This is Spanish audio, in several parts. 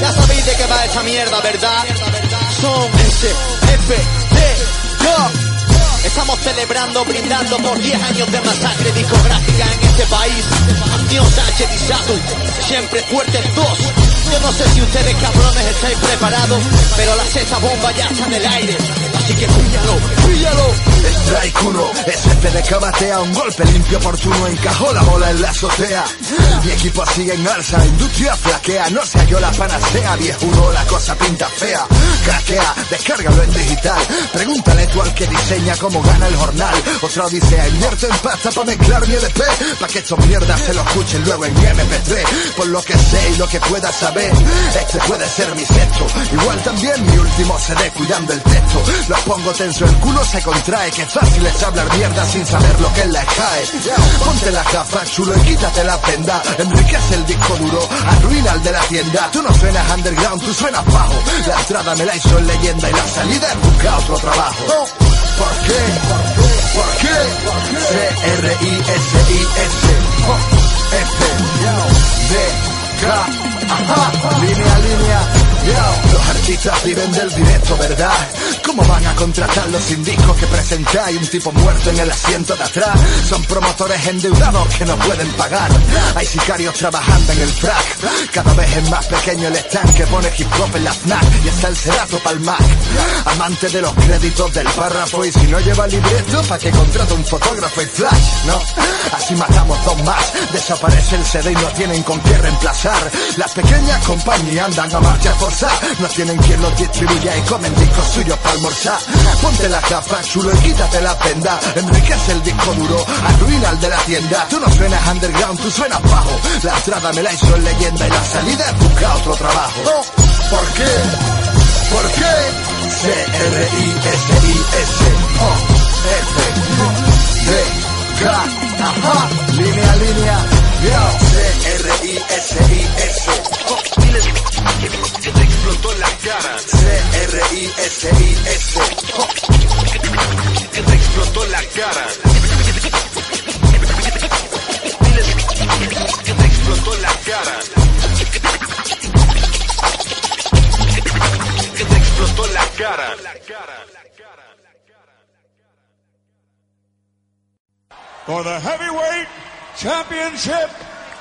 Ya sabéis de qué va esta mierda, ¿verdad? Son S, F, D, Yo. Estamos celebrando, brindando por 10 años de masacre discográfica en este país. Dios Sánchez y siempre fuertes dos. Yo no sé si ustedes cabrones estáis preparados, pero la sexta bomba ya está en el aire. Así que píllalo, píllalo. Strike 1, SPDK batea un golpe limpio oportuno, encajó la bola en la azotea. Mi equipo sigue en alza, industria flaquea, no se halló la panacea, 10-1 la cosa pinta fea. Craquea, descárgalo en digital, pregúntale tú al que diseña cómo gana el jornal. Otra odisea, invierto en pasta para mezclar mi LP, pa' que estos mierdas se lo escuchen luego en mi MP3. Por lo que sé y lo que pueda saber, este puede ser mi sexto. Igual también mi último CD cuidando el texto. Los pongo tenso, el culo se contrae, que fácil es hablar mierda sin saber lo que les cae. Ponte la gafa chulo y quítate la prenda. Enriquece el disco duro, arruina el de la tienda. Tú no suenas underground, tú suenas bajo. La entrada me la hizo en leyenda y la salida es buscar otro trabajo. ¿Por qué? ¿Por qué? C-R-I-S-I-S F D K línea, línea Los artistas viven del directo, ¿verdad? ¿Cómo van a contratar los indicos que presentáis? Un tipo muerto en el asiento de atrás. Son promotores endeudados que no pueden pagar. Hay sicarios trabajando en el frac. Cada vez es más pequeño el stand que pone hip hop en la FNAC. Y está el cerato pa'l Mac. Amante de los créditos del párrafo. Y si no lleva libreto, ¿pa' que contrata un fotógrafo y flash? No, así matamos dos más. Desaparece el CD y no tienen con qué reemplazar. Las pequeñas compañías andan a marcha No tienen quien los distribuya y comen discos suyos para almorzar. Ponte la capa chulo y quítate la prenda Enriquece el disco duro, arruina el de la tienda. Tú no suenas underground, tú suenas bajo. La entrada me la hizo en leyenda y la salida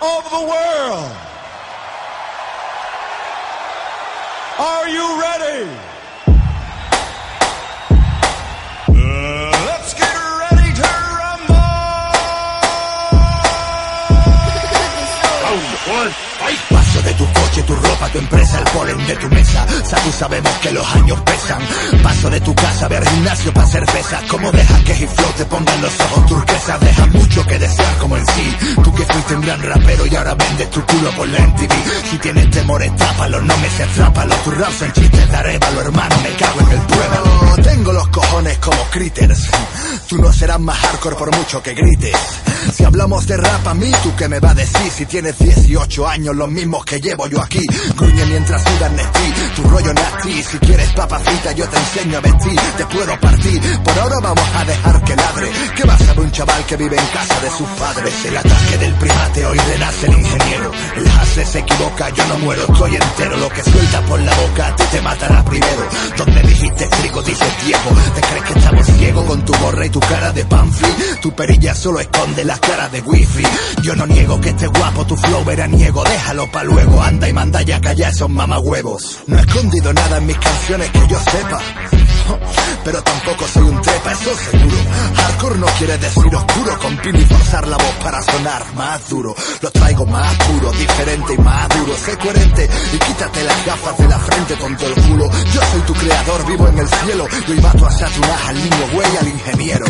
of the world. De tu mesa. Sabemos que los años pesan. Paso de tu casa, ver gimnasio para hacer pesas. Como dejas que Flow te pongan los ojos turquesas. Deja mucho que desear como en sí. Tú que fuiste un gran rapero y ahora vendes tu culo por la MTV. Si tienes temores, tápalo, no me se atrápalo. Tu rap son chistes de arévalo, hermano, me cago en el pruébalo. Tengo los cojones como critters. Tú no serás más hardcore por mucho que grites. Si hablamos de rap a mí, ¿tú qué me va a decir? Si tienes 18 años, los mismos que llevo yo aquí. Gruñe mientras sudas Nestí, tu rollo nasty. Si quieres papa frita, yo te enseño a vestir. Te puedo partir, por ahora vamos a dejar que ladre. ¿Qué va a saber un chaval que vive en casa de sus padres? El ataque del primate, hoy renace el ingeniero. El hace se equivoca, yo no muero, estoy entero. Lo que suelta por la boca, a ti te matará primero. Donde dijiste trigo, dices viejo. ¿Te crees que estamos ciegos con tu gorra y tu cara de panfli? Tu perilla solo esconde las caras de wifi. Yo no niego que esté guapo, tu flow veraniego. Déjalo pa' luego, anda y manda ya callar esos mamahuevos. No he escondido nada en mis canciones que yo sepa. Pero tampoco soy un trepa, eso seguro. Hardcore no quiere decir oscuro, con pin y forzar la voz para sonar más duro. Lo traigo más puro, diferente y más duro. Sé coherente y quítate las gafas de la frente con todo el culo. Yo soy tu creador, vivo en el cielo. Y hoy mato a Satanás, al niño güey, al ingeniero.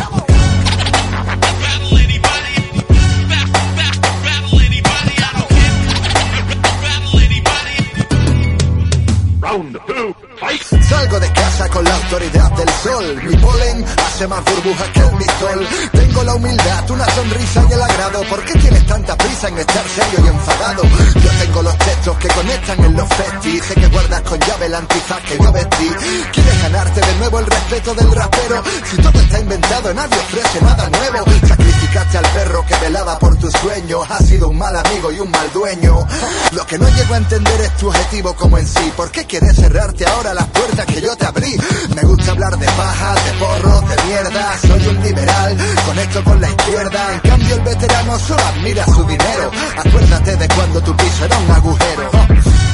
Salgo de con la autoridad del sol. Mi polen hace más burbujas que el mistol. Tengo la humildad, una sonrisa y el agrado. ¿Por qué tienes tanta prisa en estar serio y enfadado? Yo tengo los textos que conectan en los festis. Sé que guardas con llave el antifaz que yo vestí. ¿Quieres ganarte de nuevo el respeto del rapero? Si todo está inventado, nadie ofrece nada nuevo. Sacrificio Domesticaste al perro que velaba por tus sueños. Has sido un mal amigo y un mal dueño. Lo que no llego a entender es tu objetivo como en sí. ¿Por qué quieres cerrarte ahora las puertas que yo te abrí? Me gusta hablar de paja, de porros, de mierda. Soy un liberal, conecto con la izquierda. En cambio el veterano solo admira su dinero. Acuérdate de cuando tu piso era un agujero.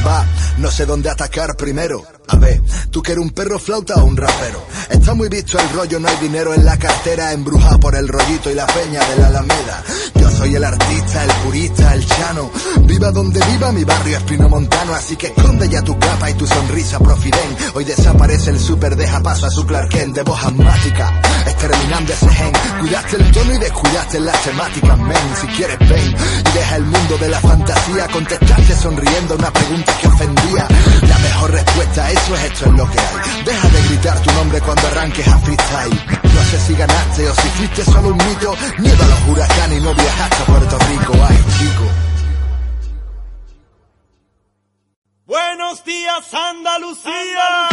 Va, no sé dónde atacar primero. A ver, tú que eres un perro flauta o un rapero. Está muy visto el rollo, no hay dinero en la cartera, embrujado por el rollito y la peña de la Alameda. Yo soy el artista, el purista, el chano. Viva donde viva mi barrio espino montano, así que esconde ya tu capa y tu sonrisa profiden. Hoy desaparece el super, deja paso a su Clark Kent de voz asmática, exterminando ese gen. Cuidaste el tono y descuidaste las temáticas, men. Si quieres ven y deja el mundo de la fantasía, contestaste sonriendo una pregunta que ofendía. La mejor respuesta, eso es esto es lo que hay. Deja de gritar tu nombre cuando arranques a freestyle. No sé si ganaste o si fuiste solo un mito. Miedo a los huracanes y no viajaste a Puerto Rico. Ay, chico. Buenos días, Andalucía.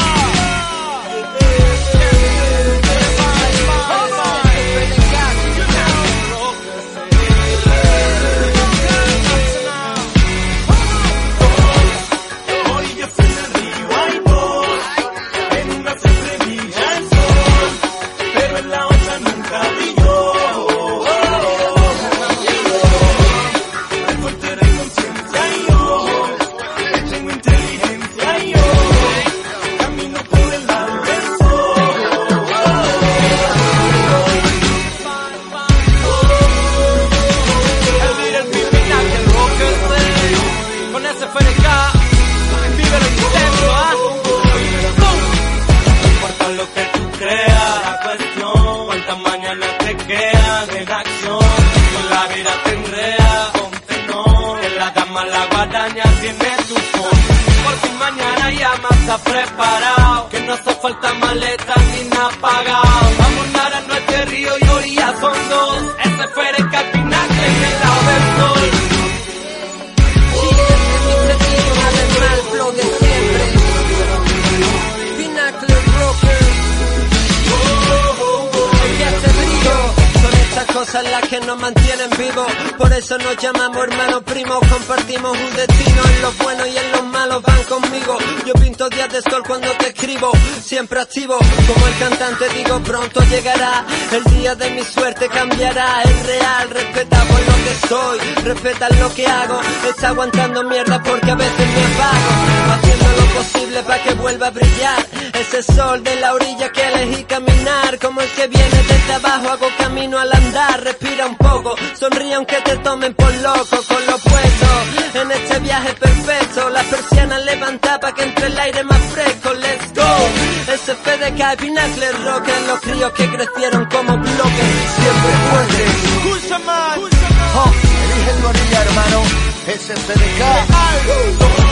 Más. Oh, elige tu orilla, hermano. SFDK.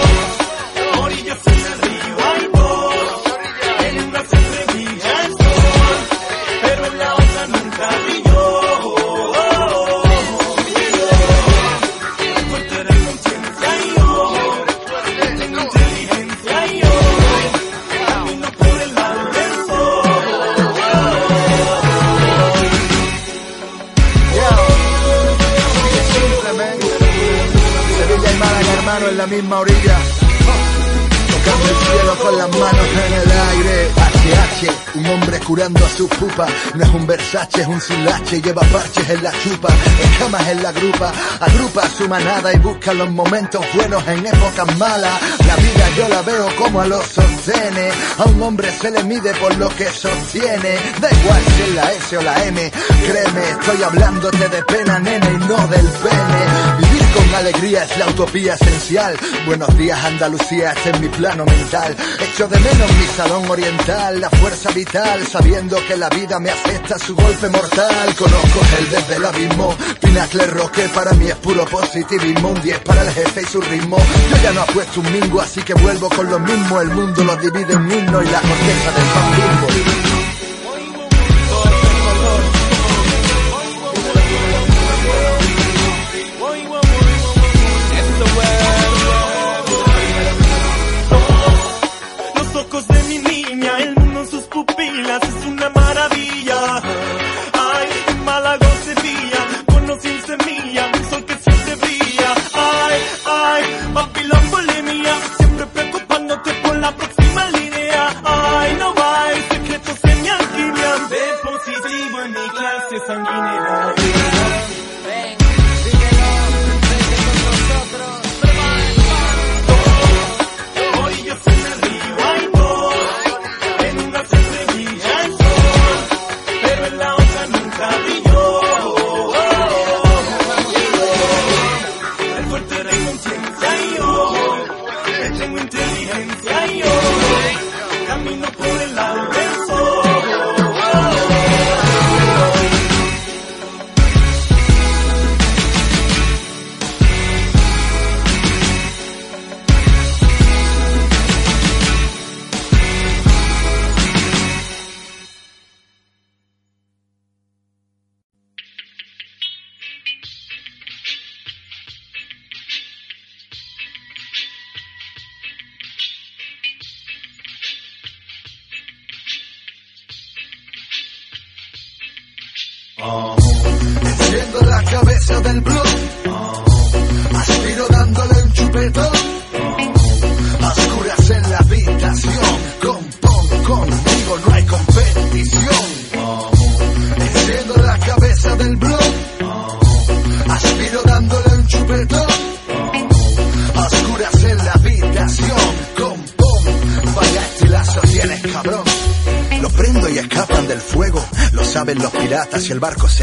A su pupa. No es un Versace, es un silache. Lleva parches en la chupa, escamas en la grupa. Agrupa a su manada y busca los momentos buenos en épocas malas. La vida yo la veo como a los sostiene. A un hombre se le mide por lo que sostiene. Da igual si es la S o la M. Créeme, estoy hablándote de pena, nena, y no del pene. Con alegría es la utopía esencial. Buenos días, Andalucía, este es mi plano mental. Echo de menos mi salón oriental, la fuerza vital, sabiendo que la vida me afecta su golpe mortal. Conozco el desde el abismo, Pinacle Roque para mí es puro positivismo. Un 10 para el jefe y su ritmo. Yo ya no apuesto un mingo, así que vuelvo con lo mismo. El mundo lo divide en himno y la corteza del bambismo.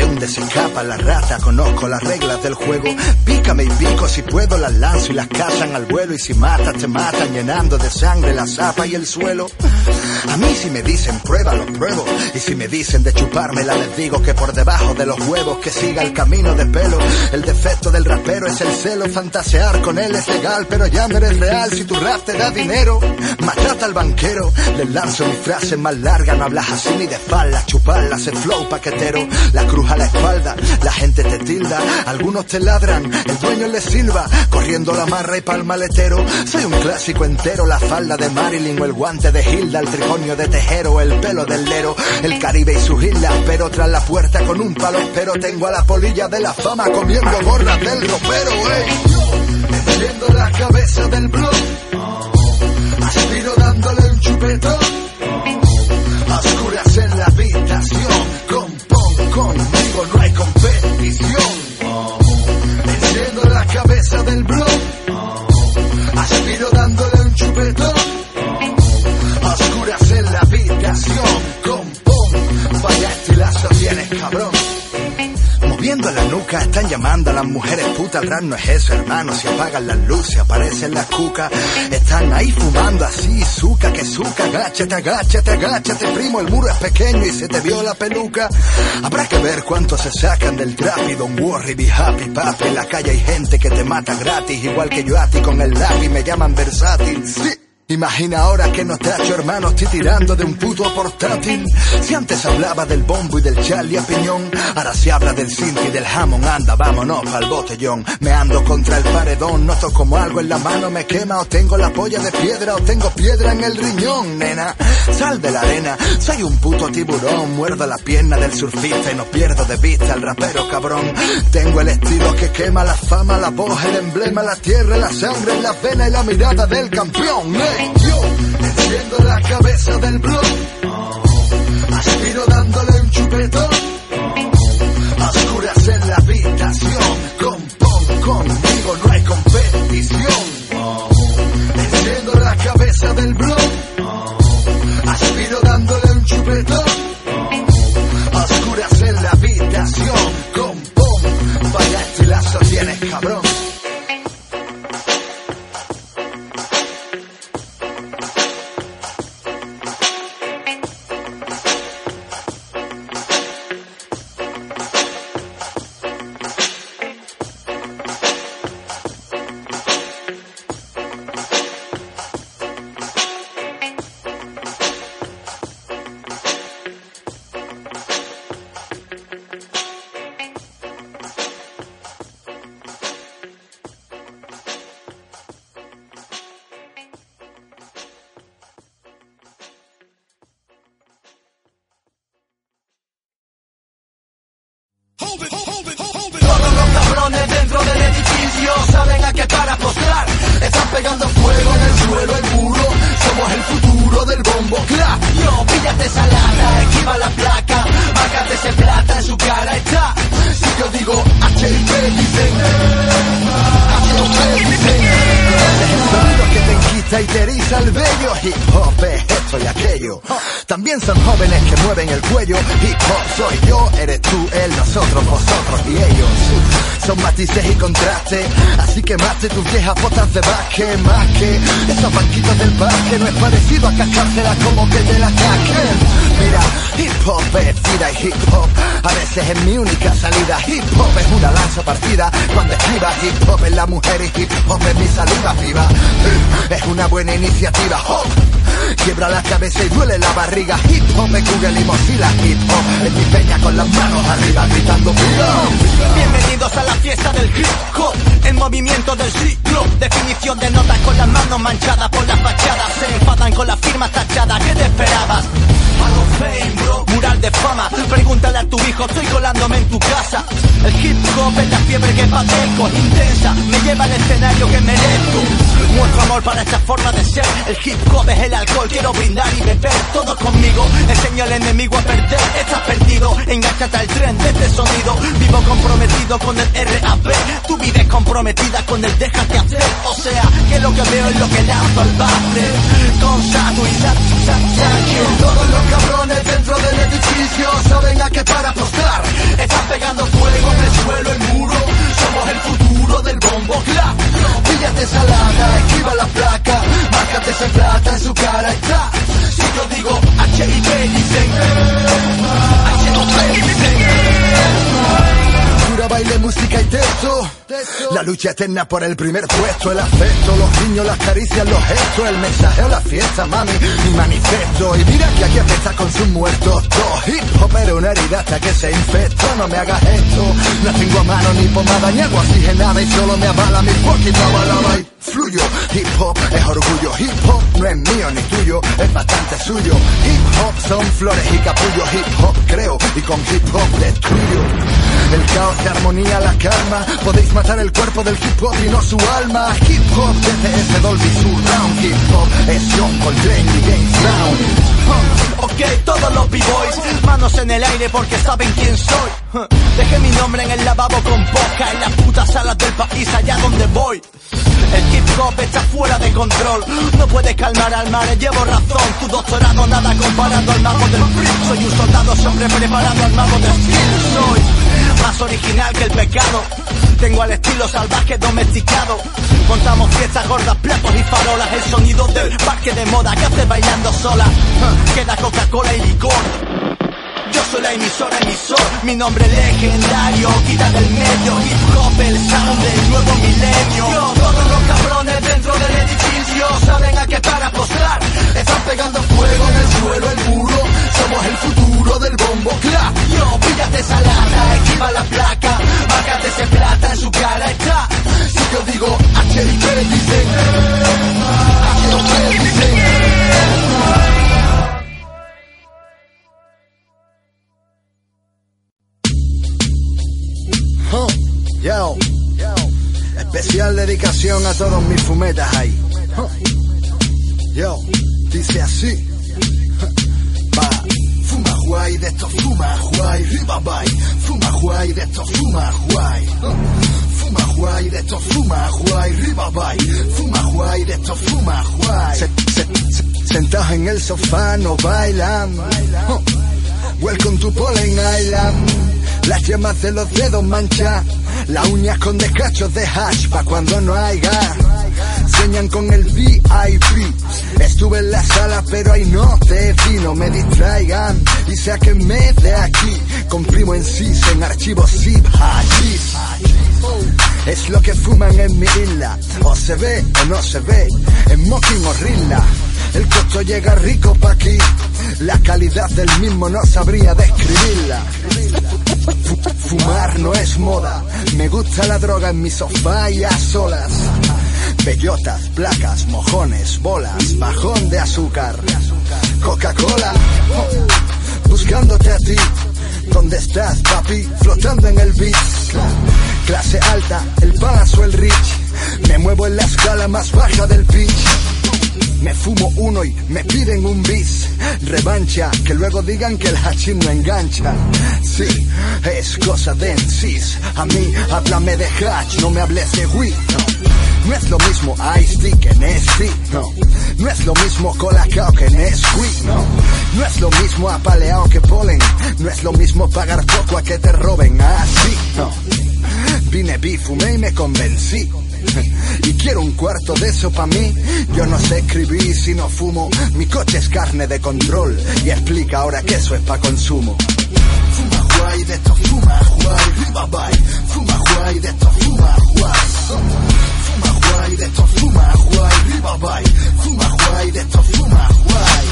Hunde, se escapa la rata. Conozco las reglas del juego. Pícame y pico si puedo, las lanzo y las cazan al vuelo. Y si matas, te matan llenando de sangre la zapa y el suelo. A mí si me dicen prueba, lo pruebo. Y si me dicen de chupármela, les digo que por debajo de los huevos que siga el camino de pelo. El defecto del rapero es el celo. Fantasear con él es legal, pero ya no eres real si tu rap te da dinero. Matata al banquero. Les lanzo mi frase más larga, no hablas así ni de falda. Chuparla, hacer flow paquetero. La cruz a la espalda, la gente te tilda. Algunos te ladran, el dueño le silba. Corriendo la marra y pa'l Soy un clásico entero, la falda de Marilyn o el guante de Hilda, el trigonio de Tejero, el pelo del Lero, el Caribe y sus islas. Pero tras la puerta con un palo espero tengo a la polilla de la fama comiendo gorras del ropero, ey. Enciendo la cabeza del blog. Aspiro dándole un chupetón. A oscuras en la habitación. Con pon, conmigo no hay competición. Enciendo la cabeza del blog. Están llamando a las mujeres putas. Rap no es eso, hermano. Si apagan las luces, aparecen las cucas. Están ahí fumando así, suca que suca. Agáchate, agáchate, agáchate, primo. El muro es pequeño y se te vio la peluca. Habrá que ver cuánto se sacan del trap y don't worry, be happy, papi. En la calle hay gente que te mata gratis, igual que yo a ti con el lápiz. Me llaman versátil. Imagina ahora que no hecho hermano, estoy tirando de un puto portátil. Si antes hablaba del bombo y del Charlie a piñón, ahora se habla del Cinti y del jamón. Anda, vámonos pa'l botellón. Me ando contra el paredón, noto como algo en la mano me quema. O tengo la polla de piedra o tengo piedra en el riñón, nena. Sal de la arena, soy un puto tiburón. Muerdo la pierna del surfista y no pierdo de vista al rapero cabrón. Tengo el estilo que quema la fama, la voz, el emblema, la tierra, la sangre, la vena y la mirada del campeón. ¡eh! Yo enciendo la cabeza del blog. Aspiro dándole un chupetón. Oscuras en la habitación. Con pon, conmigo no hay competición. Enciendo la cabeza del blog. Aspiro dándole un chupetón. Oscuras en la habitación. Con pon, vaya estilazo tienes cabrón. Básquet. Más que esos banquitos del parque. No es parecido a cascársela como que te la casquen. Mira, hip hop es vida y hip hop. A veces es mi única salida. Hip hop es una lanza partida. Cuando escriba hip hop es la mujer y hip hop es mi salida viva. Es una buena iniciativa. Hop. Quiebra la cabeza y duele la barriga. Hip hop Google y Mozilla. Hip hop es mi peña con las manos arriba gritando. Bienvenidos a la fiesta del hip hop, el movimiento del ciclo. Definición de notas con las manos manchadas por las fachadas. Se enfadan con las firmas tachadas. ¿Qué te esperabas? Mural de fama. Pregúntale a tu hijo, estoy colándome en tu casa. El hip hop es la fiebre que padezco, intensa, me lleva al escenario que merezco. Muestro amor para esta forma de ser. El hip hop es el alcohol, quiero brindar y beber. Todos conmigo, enseño al enemigo a perder. Estás perdido, enganchate al tren de este sonido. Vivo comprometido con el RAP. Tu vida es comprometida con el déjate hacer. O sea, que lo que veo es lo que lanzo al bate. Con Satu y Sa- Sa- Sánchez. Todos los cabrones dentro del edificio saben a qué para apostar. Están pegando fuego en el suelo, el muro. Somos el futuro del bombo clap. Píllate esa lata, esquiva la placa. Márcate ese plata en su cara está. Si yo digo H y dicen. Pura baile, música y texto. La lucha eterna por el primer puesto, el afecto, los guiños, las caricias, los gestos, el mensaje o la fiesta, mami, mi manifiesto. Y mira que aquí apesta con sus muertos. Dos hip hop era una herida hasta que se infectó. No me hagas esto, no tengo a mano ni pomada ni agua oxigenada y solo me avala mi fucking balaba y fluyo. Hip hop es orgullo, hip hop no es mío ni tuyo, es bastante suyo. Hip hop son flores y capullos, hip hop creo y con hip hop destruyo. El caos de armonía, la calma. Podéis matar el cuerpo del hip hop y no su alma. Hip hop DTS Dolby Surround. Hip hop es John Coltrane y James Brown. Ok, todos los b-boys, manos en el aire porque saben quién soy. Dejé mi nombre en el lavabo con boca, en las putas salas del país, allá donde voy. El hip hop está fuera de control, no puedes calmar al mar, llevo razón. Tu doctorado nada comparado al mago del. Soy un soldado siempre preparado al mago del skill. Soy más original que el pecado. Tengo al estilo salvaje domesticado. Montamos fiestas gordas, platos y farolas. El sonido del parque de moda que hace bailando sola. Queda Coca-Cola y licor. Yo soy la emisora emisor, mi nombre legendario, quita del medio, hip hop, el sound del nuevo milenio. Yo, todos los cabrones dentro del edificio saben a qué para apostar. Están pegando fuego en el suelo, el muro. Somos el futuro del bombo clap. A todos mis fumetas ahí. Yo, dice así. Va. Fuma guay, de esto fuma guay, riba bye. Fuma guay, de esto fuma guay. Fuma guay, de esto fuma guay, riba bye. Fuma guay, de esto fuma guay. Se- se- se- Sentados en el sofá no bailan. Welcome to Pollen Island. Las yemas de los dedos mancha. Las uñas con descachos de hash pa' cuando no haya. Señan con el VIP. Estuve en la sala, pero ahí no te vi, no me distraigan. Y sáquenme de aquí. Comprimo en sí, en archivos zip, hachís. Es lo que fuman en mi isla. O se ve o no se ve. En Mocking o Rilla. El costo llega rico pa' aquí. La calidad del mismo no sabría describirla. Fu- Fumar no es moda. Me gusta la droga en mi sofá y a solas. Bellotas, placas, mojones, bolas, bajón de azúcar. Coca-Cola. Buscándote a ti. ¿Dónde estás, papi? Flotando en el beat. Clase alta, el palazo, el rich. Me muevo en la escala más baja del pitch. Me fumo uno y me piden un bis. Revancha, que luego digan que el hachín no engancha. Sí, es cosa de ensis. A mí, háblame de hatch, no me hables de weed. No. No es lo mismo Ice que Nesty, no. No es lo mismo Colacao que Nesquik, no. No es lo mismo apaleado que polen. No es lo mismo pagar poco a que te roben así, no. Vine, vi, fumé y me convencí. Y quiero un cuarto de eso pa' mí. Yo no sé escribir si no fumo. Mi coche es carne de control. Y explica ahora que eso es pa' consumo. Fuma guay, de esto fuma guay, riba bye. Fuma guay, de esto fuma guay. Fuma guay, de esto fuma guay, riba bye. Fuma guay, de esto fuma guay.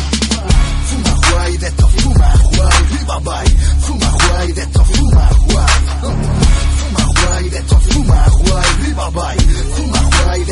Fuma guay, de esto fuma guay, riba bye. Fuma guay, de esto fuma guay. Fuma guay, de esto fuma guay, riba bye. Fuma guay,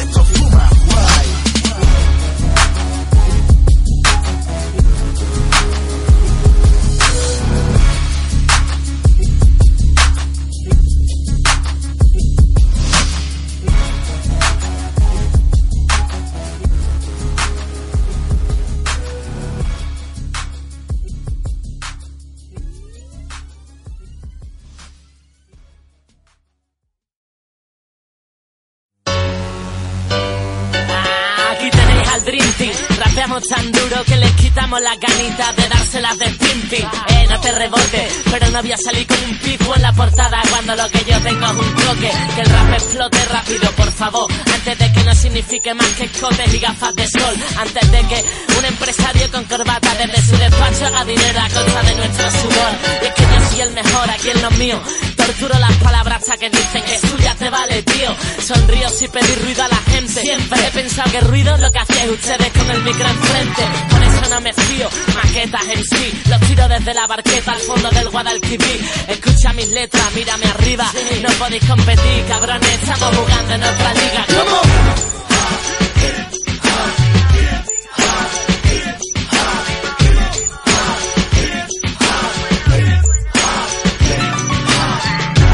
quitamos las ganitas de dárselas de pimping. Eh, no te rebote, pero no voy a salir con un pico en la portada cuando lo que yo tengo es un toque. Que el rap explote rápido, por favor, antes de que signifique más que escotes y gafas de sol. Antes de que un empresario con corbata desde su despacho haga dinero a costa de nuestro sudor. Y es que yo soy el mejor aquí en los míos. Torturo las palabras hasta que dicen que suya te vale, tío. Sonrío si pedir ruido a la gente. Siempre he pensado que ruido es lo que hacéis ustedes con el micro enfrente. Por eso no me fío, maquetas en sí. Los tiro desde la barqueta al fondo del Guadalquivir. Escucha mis letras, mírame arriba. No podéis competir, cabrones, estamos jugando en otra liga. ¿Cómo?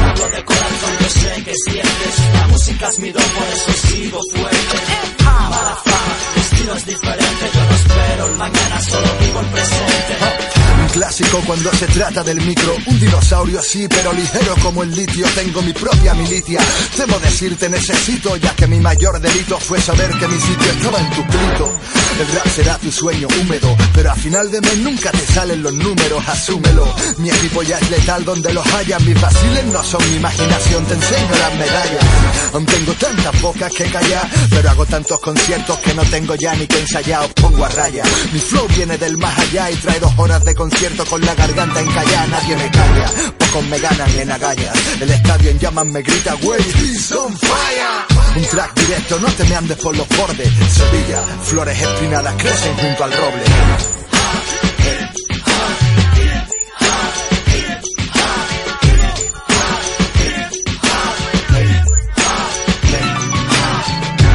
Hablo de corazón, yo sé que sientes. La música es mi don, eso sigo fuerte. Fama, estilo es diferente. Yo no espero el mañana, solo vivo el presente. Cuando se trata del micro. Un dinosaurio así, pero ligero como el litio. Tengo mi propia milicia. Temo decirte necesito, ya que mi mayor delito fue saber que mi sitio estaba en tu plito. El rap será tu sueño húmedo, pero a final de mes nunca te salen los números, asúmelo. Mi equipo ya es letal donde los haya. Mis vaciles no son mi imaginación, te enseño las medallas. Aún tengo tantas bocas que callar, pero hago tantos conciertos que no tengo ya ni que ensayar, os pongo a raya. Mi flow viene del más allá y trae dos horas de concierto con la garganta encallada, nadie me calla. Pocos me ganan en agallas. El estadio en llamas me grita, wey, he's on fire. Un track directo, no te me andes por los bordes. Sevilla, flores espinadas crecen junto al roble.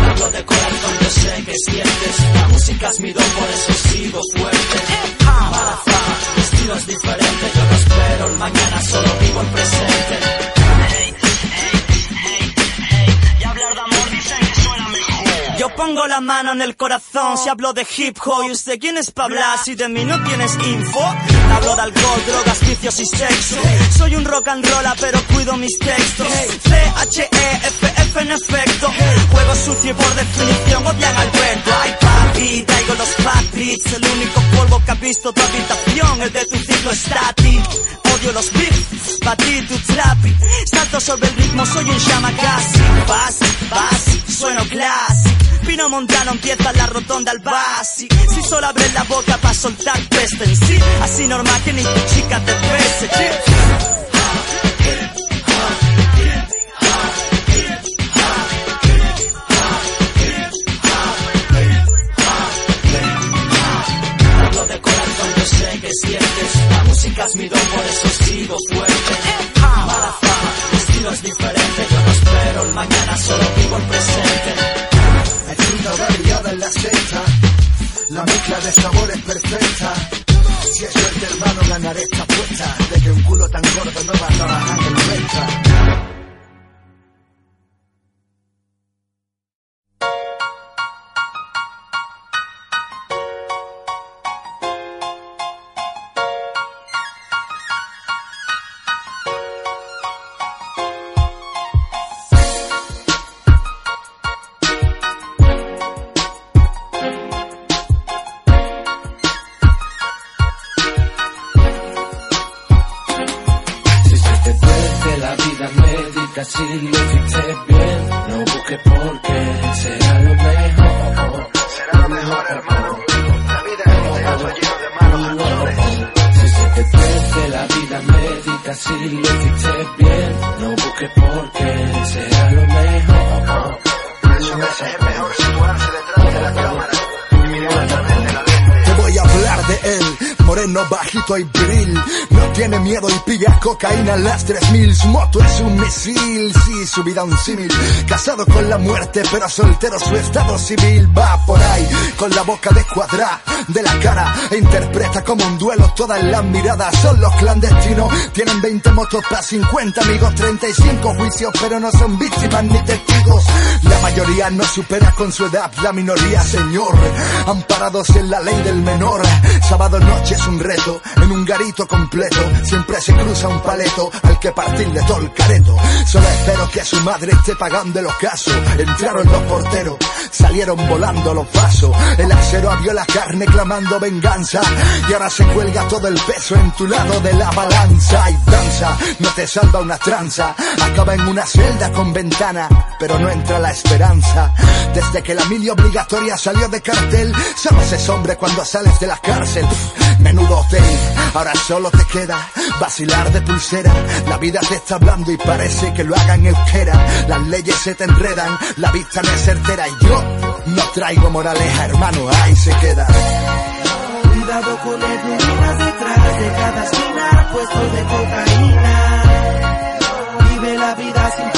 Hablo de corazón, yo sé que sientes. La música es mi don, por eso sigo fuerte. Mala fama, mi estilo es diferente. Yo no espero el mañana, solo vivo el presente. Pongo la mano en el corazón si hablo de hip hop y usted quién es para hablar si de mí no tienes info. Hablo de alcohol, drogas, vicios y sexo. Soy un rock and roller pero cuido mis textos. C-H-E-F-F en efecto. Juego sucio y por definición odian al Alberto. Ay papi, traigo los fat beats. El único polvo que ha visto tu habitación, el de tu ciclo estático. Odio los beats, pa' ti tu trapi. Salto sobre el ritmo, soy un llama casi. Vas, vas, sueno clásico. Pino Montano empieza la rotonda al basi. Si solo abres la boca pa' soltar peste en sí. Así normal que ni tu chica te pese. Sientes. La música es mi don, por eso sigo un símil. Casado con la muerte, pero soltero su estado civil. Va por ahí, con la boca descuadrada de la cara. E interpreta como un duelo todas las miradas. Son los clandestinos, tienen 20 motos para 50 amigos, 35 juicios, pero no son víctimas ni testigos. La mayoría no supera con su edad, la minoría, señor. Amparados en la ley del menor. Sábado noche es un reto, en un garito completo. Siempre se cruza un paleto al que partirle todo el careto. Solo espero que su madre esté pagando el ocaso. Entraron los porteros, salieron volando los vasos. El acero abrió la carne venganza. Y ahora se cuelga todo el peso en tu lado de la balanza. Y danza, no te salva una tranza. Acaba en una celda con ventana, pero no entra la esperanza. Desde que la mili obligatoria salió de cartel, sabes es hombre cuando sales de la cárcel. Menudo hotel, ahora solo te queda vacilar de pulsera. La vida te está hablando y parece que lo hagan euskera. Las leyes se te enredan, la vista no es certera y yo no traigo moraleja, hermano, ahí se queda. Cuidado con las detrás de cada esquina, puesto de cocaína. Vive la vida sin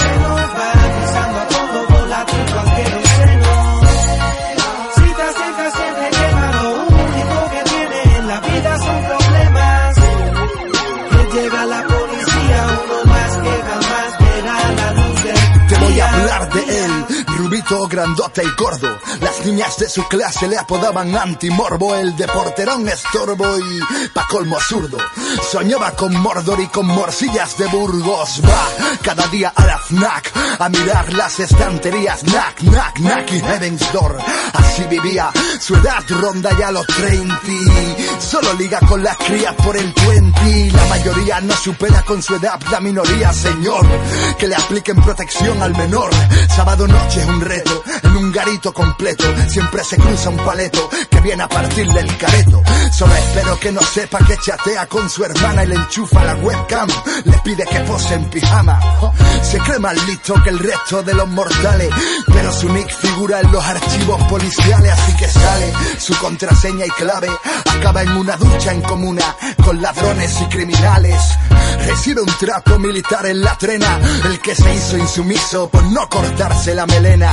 grandote y gordo. Las niñas de su clase le apodaban antimorbo, el de porterón estorbo y pa' colmo zurdo. Soñaba con Mordor y con morcillas de Burgos. Va cada día a la FNAC a mirar las estanterías. Knack, knack, knack y Heaven's Door. Así vivía, su edad ronda ya los 30. Solo liga con las crías por el 20. La mayoría no supera con su edad la minoría, señor. Que le apliquen protección al menor. Sábado noche es un reto, en un garito completo. Siempre se cruza un paleto que viene a partir del careto. Solo espero que no sepa que chatea con su hermana y le enchufa la webcam. Le pide que pose en pijama. Se cree más listo que el resto de los mortales. Pero su nick figura en los archivos policiales, así que sale su contraseña y clave. Acaba en una ducha en comuna con ladrones y criminales. Recibe un trapo militar en la trena, el que se hizo insumiso por no cortarse la melena.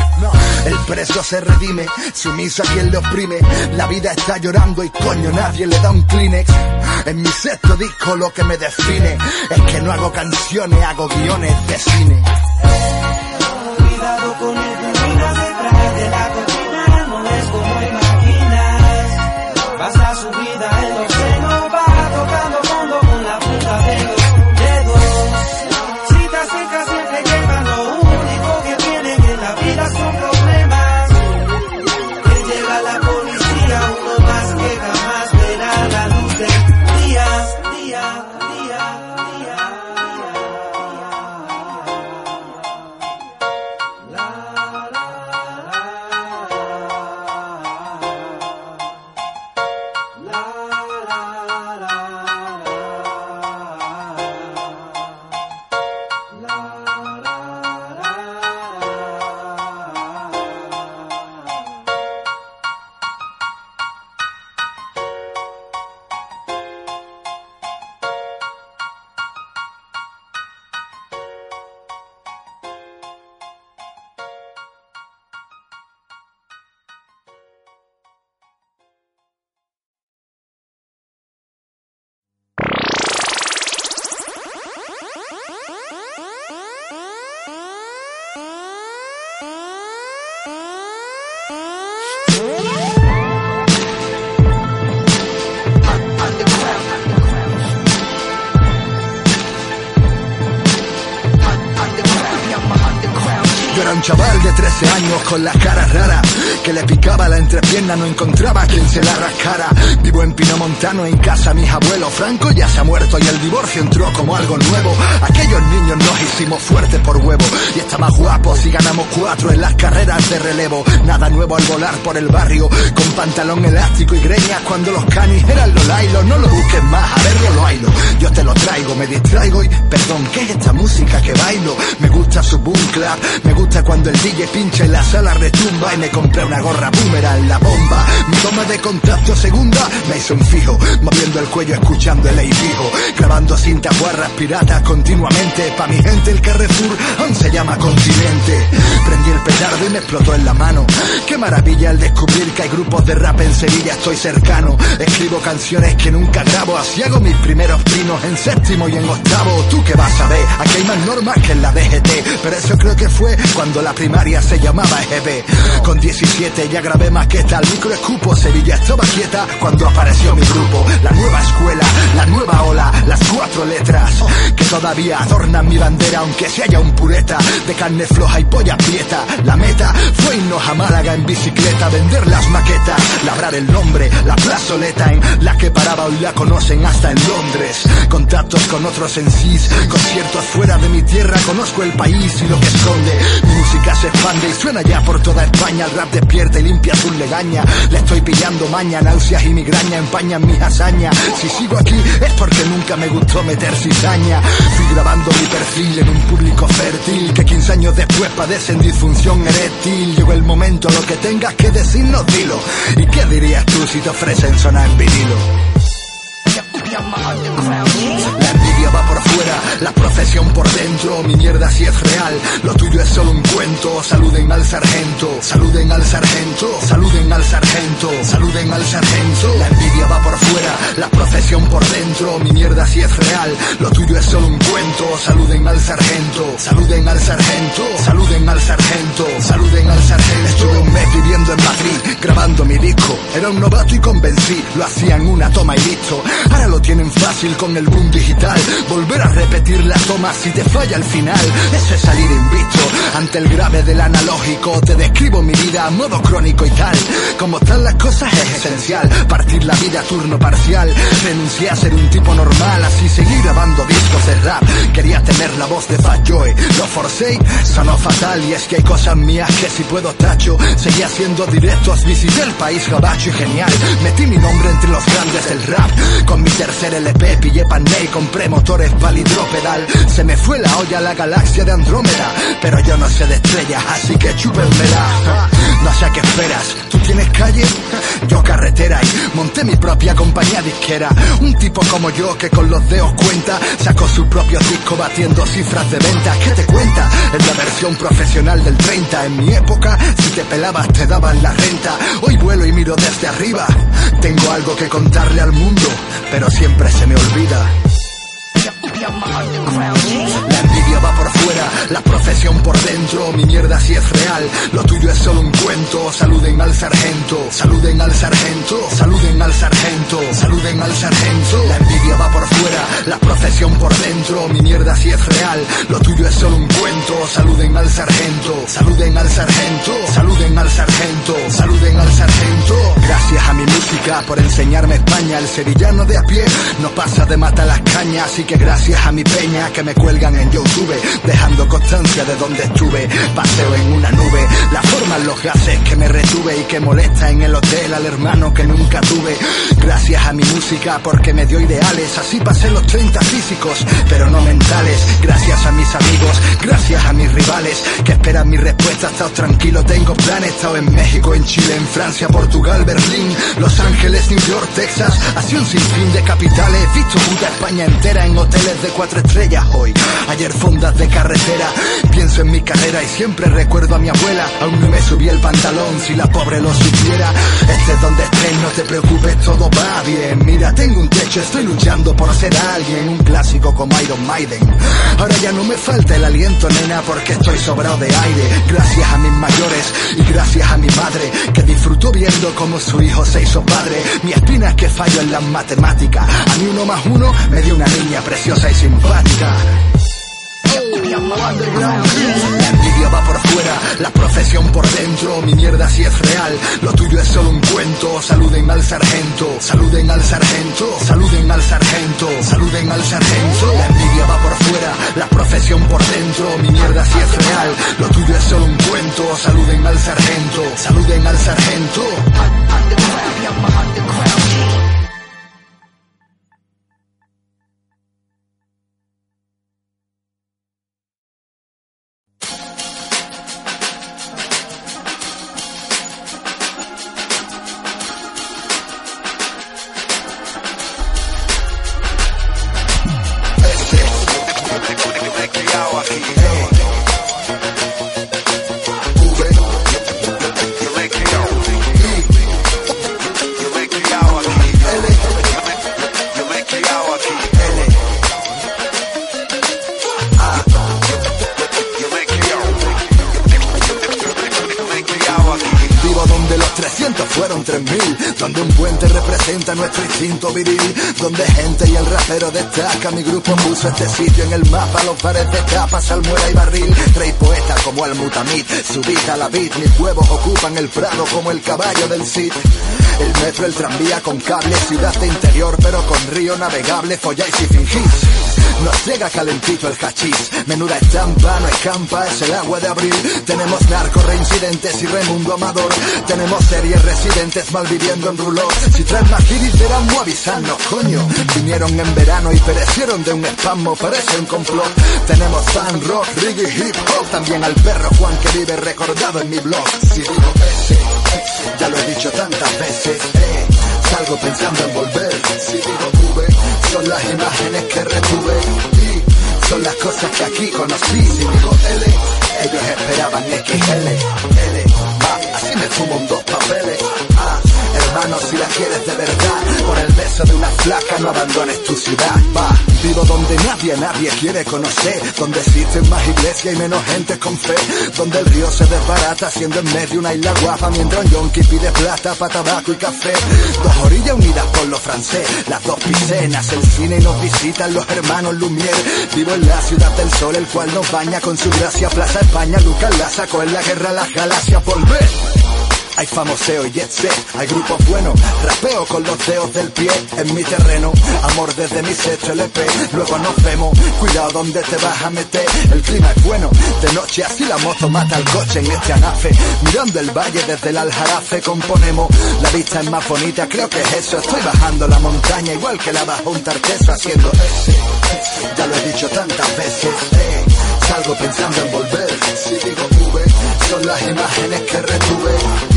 El preso se redime, sumiso a quien le oprime. La vida está llorando y coño nadie le da un Kleenex. En mi sexto disco lo que me define es que no hago canciones, hago guiones de cine. Pinomontano, en casa mis abuelos Franco ya se ha muerto y el divorcio entró como algo nuevo. Aquellos niños nos hicimos fuertes por huevo. Y estamos guapos y ganamos cuatro en las carreras de relevo. Nada nuevo al volar por el barrio Con pantalón elástico y greñas cuando los canis eran los lailos. No lo busques más, a verlo lo bailo. Yo te lo traigo, me distraigo y perdón, ¿qué es esta música que bailo? Gusta su boom clap, me gusta cuando el DJ pincha en la sala retumba Y me compré una gorra boomerang, la bomba. Mi toma de contacto segunda me hizo un fijo Moviendo el cuello escuchando el fijo Grabando cintas guarras piratas continuamente. Pa' mi gente el Carrefour aún se llama continente. Prendí el petardo y me explotó en la mano. Qué maravilla el descubrir que hay grupos de rap en Sevilla Estoy cercano, escribo canciones que nunca grabo Así hago mis primeros trinos en séptimo y en octavo. Tú que vas a ver, aquí hay más normas que en la DGT Pero eso creo que fue cuando la primaria se llamaba EGB Con 17 7 ya grabé maqueta, el micro escupo, Sevilla estaba quieta cuando apareció mi grupo. La nueva escuela, la nueva ola, las cuatro letras que todavía adornan mi bandera, aunque se haya un pureta de carne floja y polla prieta. La meta fue irnos a Málaga en bicicleta, vender las maquetas, labrar el nombre, la plazoleta en la que paraba hoy la conocen hasta en Londres. Contactos con otros en CIS, conciertos fuera de mi tierra, conozco el país y lo que esconde. Mi música se expande y suena ya por toda España. El rap despierta y limpia su legaña. Le estoy pillando maña, náuseas y migraña empañan mis hazañas. Si sigo aquí es porque nunca me gustó meter cizaña. Fui grabando mi perfil en un público fértil que 15 años después padecen disfunción eréctil. Llegó el momento, lo que tengas que decirnos, dilo. ¿Y qué dirías tú si te ofrecen sonar en vinilo? La envidia va por fuera, la profesión por dentro, mi mierda si es real, lo tuyo es solo un cuento, saluden al sargento, saluden al sargento, saluden al sargento, saluden al sargento. La envidia va por fuera, la profesión por dentro, mi mierda si es real, lo tuyo es solo un cuento, saluden al sargento, saluden al sargento, saluden al sargento, saluden al sargento. Estuve un mes viviendo en Madrid, grabando mi disco, era un novato y convencí, lo hacían una toma y listo. Ahora lo tienen fácil con el boom digital. Volver a repetir la toma si te falla al final. Eso es salir invicto ante el grave del analógico. Te describo mi vida a modo crónico y tal. Como están las cosas es esencial. Partir la vida a turno parcial. Renuncié a ser un tipo normal. Así seguir grabando discos de rap. Quería tener la voz de Fat Joy. Lo forcé, sonó fatal. Y es que hay cosas mías que si puedo tacho. Seguí haciendo directos. Visité el país gabacho y genial. Metí mi nombre entre los grandes del rap. Con mi LP pillé Panday, compré motores pedal Se me fue la olla a la galaxia de Andrómeda Pero yo no sé de estrellas, así que chúpenmela. No sé a qué esperas, ¿tú tienes calle? Yo carretera y monté mi propia compañía disquera. Un tipo como yo que con los dedos cuenta Sacó su propio disco batiendo cifras de ventas ¿Qué te cuenta? Es la versión profesional del 30 En mi época, si te pelabas te daban la renta. Hoy vuelo y miro desde arriba. Tengo algo que contarle al mundo pero siempre se me olvida. La envidia va por fuera, la profesión por dentro, mi mierda si es real, lo tuyo es solo un cuento, saluden al sargento, saluden al sargento, saluden al sargento, saluden al sargento. La envidia va por fuera, la profesión por dentro, mi mierda si es real, lo tuyo es solo un cuento, saluden al sargento, saluden al sargento, saluden al sargento, saluden al sargento. Gracias a mi música por enseñarme España, el sevillano de a pie no pasa de mata las cañas, así que gracias a mi peña que me cuelgan en YouTube, dejando constancia de donde estuve. Paseo en una nube, la forma en los gases que me retuve y que molesta en el hotel al hermano que nunca tuve. Gracias a mi música porque me dio ideales, así pasé los 30 físicos, pero no mentales. Gracias a mis amigos, gracias a mis rivales que esperan mi respuesta. Estado tranquilo, tengo planes, estado en México, en Chile, en Francia, Portugal, Berlín, Los Ángeles, New York, Texas. Así un sinfín de capitales, visto puta España entera en hoteles de cuatro estrellas hoy. Ayer fondas de carretera, pienso en mi carrera y siempre recuerdo a mi abuela. Aún no me subí el pantalón si la pobre lo supiera. Este es donde estés, no te preocupes, todo va bien. Mira, tengo un techo, estoy luchando por ser alguien. Un clásico como Iron Maiden. Ahora ya no me falta el aliento, nena, porque estoy sobrado de aire. Gracias a mis mayores y gracias a mi madre, que disfrutó viendo cómo su hijo se hizo padre. Mi espina es que fallo en las matemáticas. A mí uno más uno me dio una niña preciosa y simpática. La envidia va por fuera, la profesión por dentro, mi mierda si es real, lo tuyo es solo un cuento, saluden al sargento, saluden al sargento, saluden al sargento, saluden al sargento. La envidia va por fuera, la profesión por dentro, mi mierda si es real, lo tuyo es solo un cuento, saluden al sargento, saluden al sargento. Como el mutamit, subida a la beat, mis huevos ocupan el prado como el caballo del Cid. El metro, el tranvía con cable, ciudad de interior pero con río navegable, folláis y fingís. Nos llega calentito el hachís, menuda estampa, no escampa, es el agua de abril. Tenemos narco reincidentes y Raimundo Amador. Tenemos series residentes malviviendo en rulot. Si traen más giris serán avisarnos, coño. Vinieron en verano y perecieron de un espasmo, parece un complot. Tenemos fan rock, reggae, hip hop, también al perro Juan que vive recordado en mi blog. Si digo ese, ya lo he dicho tantas veces, eh, salgo pensando en volver. Si digo V, son las imágenes que retuve. Son las cosas que aquí conocí. Si digo L, ellos esperaban XL. L, va, así me fumo un dos papeles. Si la quieres de verdad, por el beso de una flaca no abandones tu ciudad. Va, vivo donde nadie, nadie quiere conocer, donde existen más iglesias y menos gente con fe, donde el río se desbarata siendo en medio una isla guapa, mientras un yonki pide plata para tabaco y café. Dos orillas unidas por lo francés, las dos picenas, el cine y nos visitan los hermanos Lumière. Vivo en la ciudad del sol, el cual nos baña con su gracia. Plaza España, Lucas la sacó en la guerra las galaxias volver. Hay famoseo y jet set, hay grupos buenos, rapeo con los dedos del pie en mi terreno, amor desde mi sexto LP, luego nos vemos, cuidado donde te vas a meter, el clima es bueno, de noche así la moto mata al coche en este anafe, mirando el valle desde el aljarafe componemos, la vista es más bonita, creo que es eso, estoy bajando la montaña igual que la bajo un tarteso haciendo ese, ya lo he dicho tantas veces, eh, salgo pensando en volver, si digo V, son las imágenes que retuve,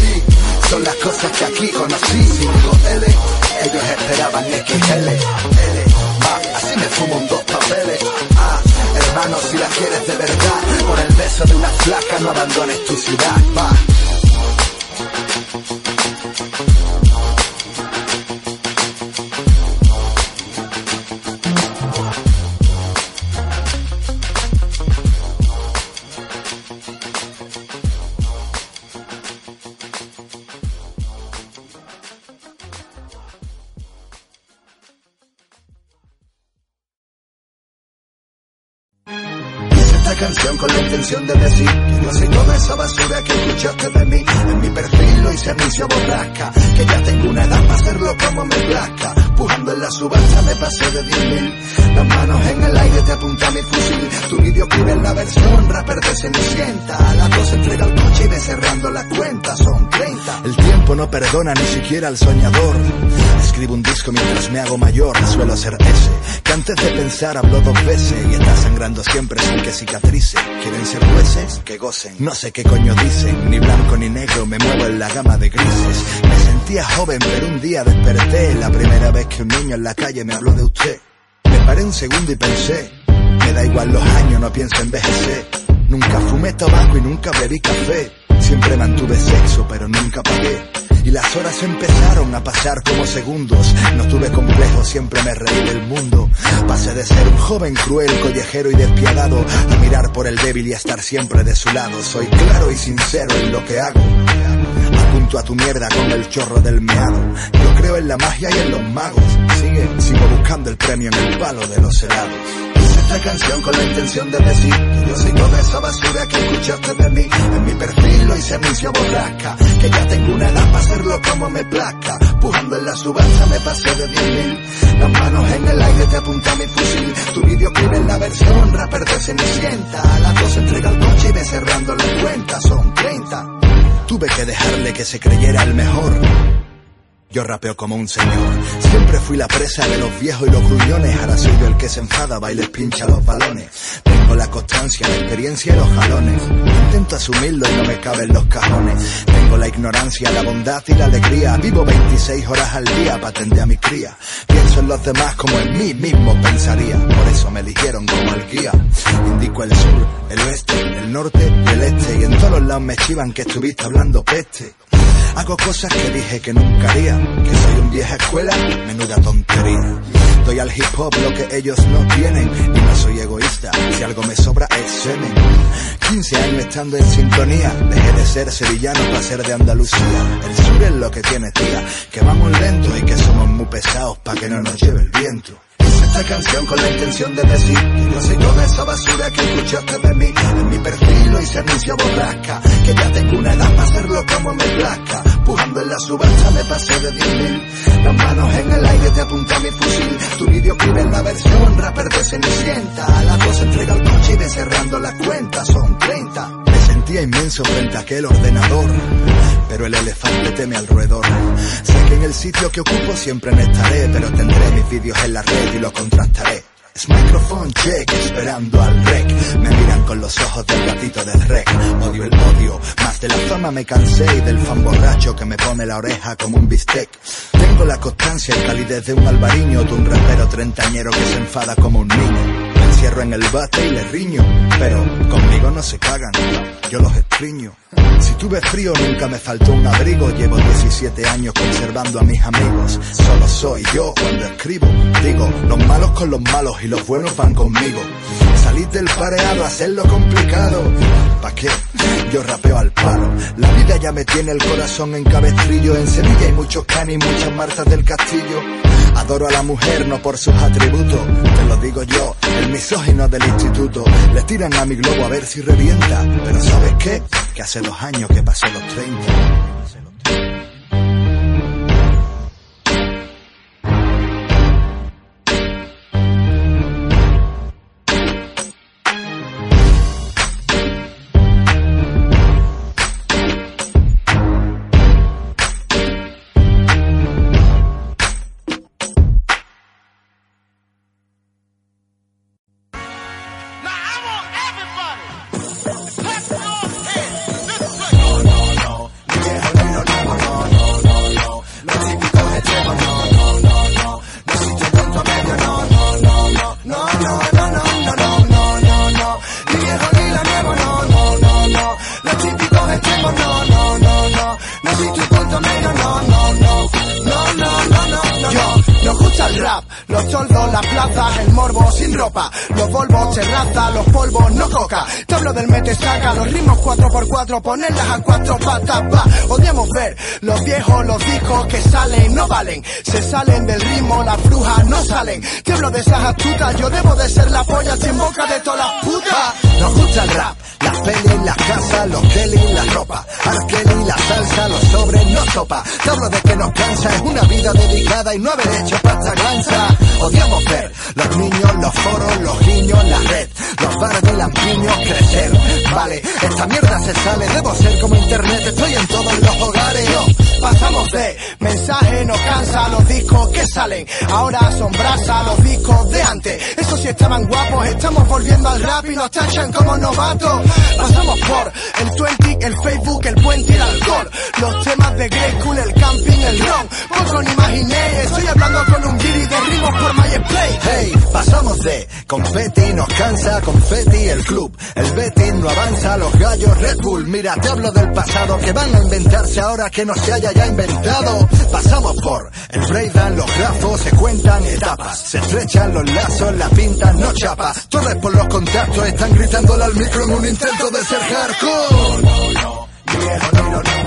son las cosas que aquí conocí, si digo L, ellos esperaban XL, L, va, así me fumo un dos papeles, ah, hermano, si la quieres de verdad, por el beso de una flaca no abandones tu ciudad, va. Canción con la intención de decir que yo soy toda esa basura que escuchaste de mí. En mi perfil lo hice inicio borrasca, que ya tengo una edad para hacerlo como me plazca. Pujando en la subasta me pasé de 10 mil. Las manos en el aire te apunta mi fusil. Tu videoclip en la versión rapper de Cenicienta. A las dos entrega el coche y ve cerrando la cuenta, son 30. El tiempo no perdona ni siquiera al soñador. Escribo un disco mientras me hago mayor, suelo ser ese. Que antes de pensar hablo dos veces y está sangrando siempre sin que cicatrice. ¿Quieren ser jueces? Que gocen. No sé qué coño dicen, ni blanco ni negro, me muevo en la gama de grises. Me sentía joven, pero un día desperté. La primera vez que un niño en la calle me habló de usted. Paré un segundo y pensé, me da igual los años, no pienso envejecer. Nunca fumé tabaco y nunca bebí café. Siempre mantuve sexo, pero nunca pagué. Y las horas empezaron a pasar como segundos. No tuve complejo, siempre me reí del mundo. Pasé de ser un joven cruel, collejero y despiadado a mirar por el débil y a estar siempre de su lado. Soy claro y sincero en lo que hago. Apunto a tu mierda con el chorro del meado. Yo creo en la magia y en los magos. Sigue, sigo buscando el premio en el palo de los helados. Hice esta canción con la intención de decir que yo soy toda esa basura que escuchaste de mí. En mi perfil lo hice inicio borrasca, que ya tengo una edad para hacerlo como me plazca. Pujando en la subasta me pasé de 10 mil. Las manos en el aire te apunta mi fusil. Tu videoclip en la versión rapper de Cenicienta. A las dos entrega el coche y ve cerrando la cuenta, son 30. Tuve que dejarle que se creyera el mejor. Yo rapeo como un señor. Siempre fui la presa de los viejos y los gruñones. Ahora soy yo el que se enfada, va y les pincha los balones. Tengo la constancia, la experiencia y los jalones. Intento asumirlo y no me caben los cajones. Tengo la ignorancia, la bondad y la alegría. Vivo 26 horas al día para atender a mi cría. Pienso en los demás como en mí mismo pensaría. Por eso me eligieron como el guía. El sur, el oeste, el norte y el este. Y en todos lados me chivan que estuviste hablando peste. Hago cosas que dije que nunca haría. Que soy un vieja escuela, menuda tontería. Doy al hip hop lo que ellos no tienen. Y no soy egoísta, si algo me sobra es semen. 15 años estando en sintonía. Dejé de ser sevillano para ser de Andalucía. El sur es lo que tiene tía. Que vamos lento y que somos muy pesados para que no nos lleve el viento. Esta canción con la intención de decir yo soy toda esa basura que escuchaste de mí. En mi perfil lo hice anuncio borrasca. Que ya tengo una edad para hacerlo como me plazca. Pujando en la subasta me pasé de 10.000. Las manos en el aire te apunta mi fusil. Tu videoclip en la versión rapper de Cenicienta. A las dos entrega el coche y ve cerrando las cuentas. Son 30. Me sentía inmenso frente a aquel ordenador. Pero el elefante teme al roedor. Sé que en el sitio que ocupo siempre me estaré. Pero tendré mis vídeos en la red y lo contrastaré. Es microphone check, esperando al rec. Me miran con los ojos del gatito del rec. Odio el odio, más de la fama me cansé y del fan borracho que me pone la oreja como un bistec. Tengo la constancia y calidez de un albariño, de un rapero treintañero que se enfada como un niño. Encierro en el bate y le riño, pero conmigo no se cagan, yo los estriño. Si tuve frío nunca me faltó un abrigo, llevo 17 años conservando a mis amigos. Solo soy yo cuando escribo, digo, los malos con los malos y los buenos van conmigo. Salid del pareado, hacerlo complicado. ¿Pa' qué? Yo rapeo al palo. La vida ya me tiene el corazón en cabestrillo. En Sevilla hay muchos canis, muchas martas del castillo. Adoro a la mujer no por sus atributos, te lo digo yo, el misógino del instituto. Le tiran a mi globo a ver si revienta, pero ¿sabes qué? Que hace dos años que pasé los 30. 4x4, ponerlas a cuatro patas, va. Odiamos ver los viejos, los discos que salen, no valen. Se salen del ritmo, las brujas no salen. Te hablo de esas astutas, yo debo de ser la polla sin boca de todas las putas. Nos gusta el rap, las pelis, las casas, los Kelly, la ropa. Kelly, la salsa, los sobres, no sopa. Te hablo de que nos cansa, es una vida dedicada y no haber hecho pasta glanza. Odiamos ver los niños, los foros, los guiños, la red. Los bares lampiños crecer. Esta mierda se sale, debo ser como internet, estoy en todos los hogares. Yo, pasamos de mensaje, nos cansa los discos que salen. Ahora son brasa los discos de antes. Esos sí estaban guapos, estamos volviendo al rap y nos tachan como novatos. Pasamos por el 20, el Facebook, el puente y el alcohol. Los temas de Grey Cool, el camping, el ron. Poco ni imaginé, estoy hablando con un guiri de ritmos por MySpace. Hey, pasamos de confeti, nos cansa, confeti, el club. El Betis no avanza, los gallos Red Bull. Mira, te hablo del pasado que van a inventarse ahora que no se haya ya inventado. Pasamos por el los grafos, se cuentan etapas. Se estrechan los lazos, la pinta no chapa. Todo es por los contactos, están gritándole al micro en un intento de ser hardcore. No, no, no,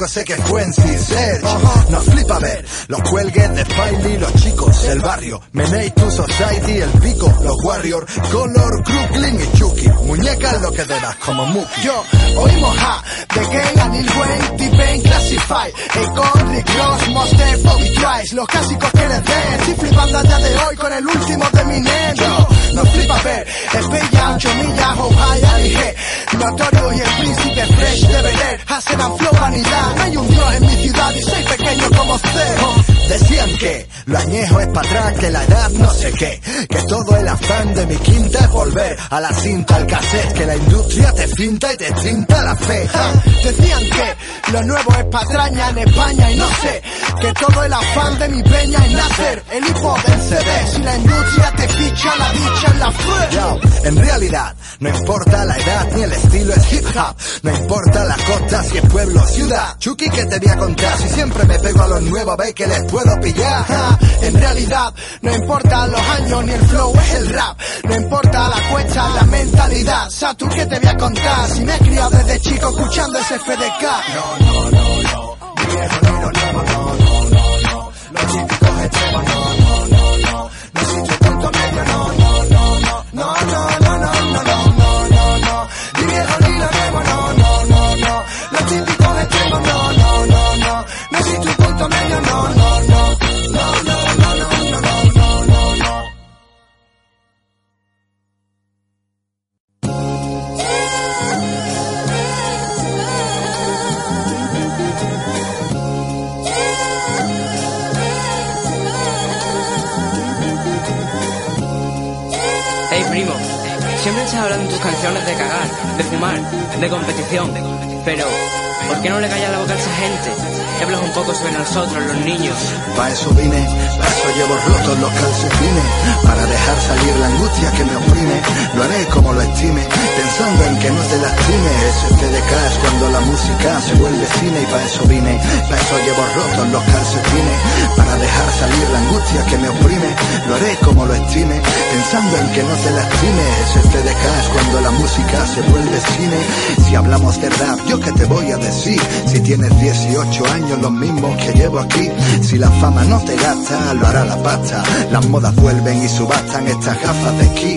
blanco sé que fue en Serge. Nos flipa ver los cuelgues de Spiley, los chicos del barrio, Menei to Society, el pico, los Warrior, Color, Crooklyn y Chucky. Muñecas lo que debas como Mookie. Yo, oímos a The Game, Anil Wayne, T-Pain, Classify, Akon, Rick Ross, Monster, Bobby Twice, los clásicos que les den. Estoy flipando al día de hoy con el último de mi Yo, nos flipa ver, Space Jam, Chomilla, Ohio, G, Notorio y el príncipe Fresh, de Beler, hacen a flow vanidad. Hay un dios en mi ciudad y soy pequeño como cero. Decían que lo añejo es para atrás, que la edad no sé qué, que todo el afán de mi quinta es volver a la cinta, al cassette, que la industria te finta y te cinta la fe. Ja, Decían que lo nuevo es patraña en España y no sé, que todo el afán de mi peña es nacer, el hipo del CD, si la industria te ficha, la dicha en la fe. Yo, en realidad, no importa la edad ni el estilo es hip hop, no importa la costa si es pueblo o ciudad. Chucky que te voy a contar, si siempre me pego a los nuevos, ve que les puedo pillar. Ja, En realidad, no importa los años ni el flow, es el rap. No importa la cuesta, la mentalidad. Satu, que te voy a contar? Si me he criado desde chico escuchando ese FDK. No, no, no, no. Viejo ni lo nuevo, no, no, no, no. Los típicos extremos, no, no, no, no. No sitio de competición, pero ¿por qué no le callas la boca a esa gente? Que hablas un poco sobre nosotros, los niños. Pa' eso vine, pa' eso llevo rotos los calcetines Para dejar salir la angustia que me oprime. Lo haré como lo estime, pensando en que no te lastime. Ese TDK es cuando la música se vuelve cine Y pa' eso vine, pa' eso llevo rotos los calcetines Para dejar salir la angustia que me oprime. Lo haré como lo estime, pensando en que no te lastime. Ese TDK es cuando la música se vuelve cine. Si hablamos de rap, yo qué te voy a decir Si tienes 18 años los mismos que llevo aquí. Si la fama no te gasta, lo hará la pasta. Las modas vuelven y subastan estas gafas de esquí.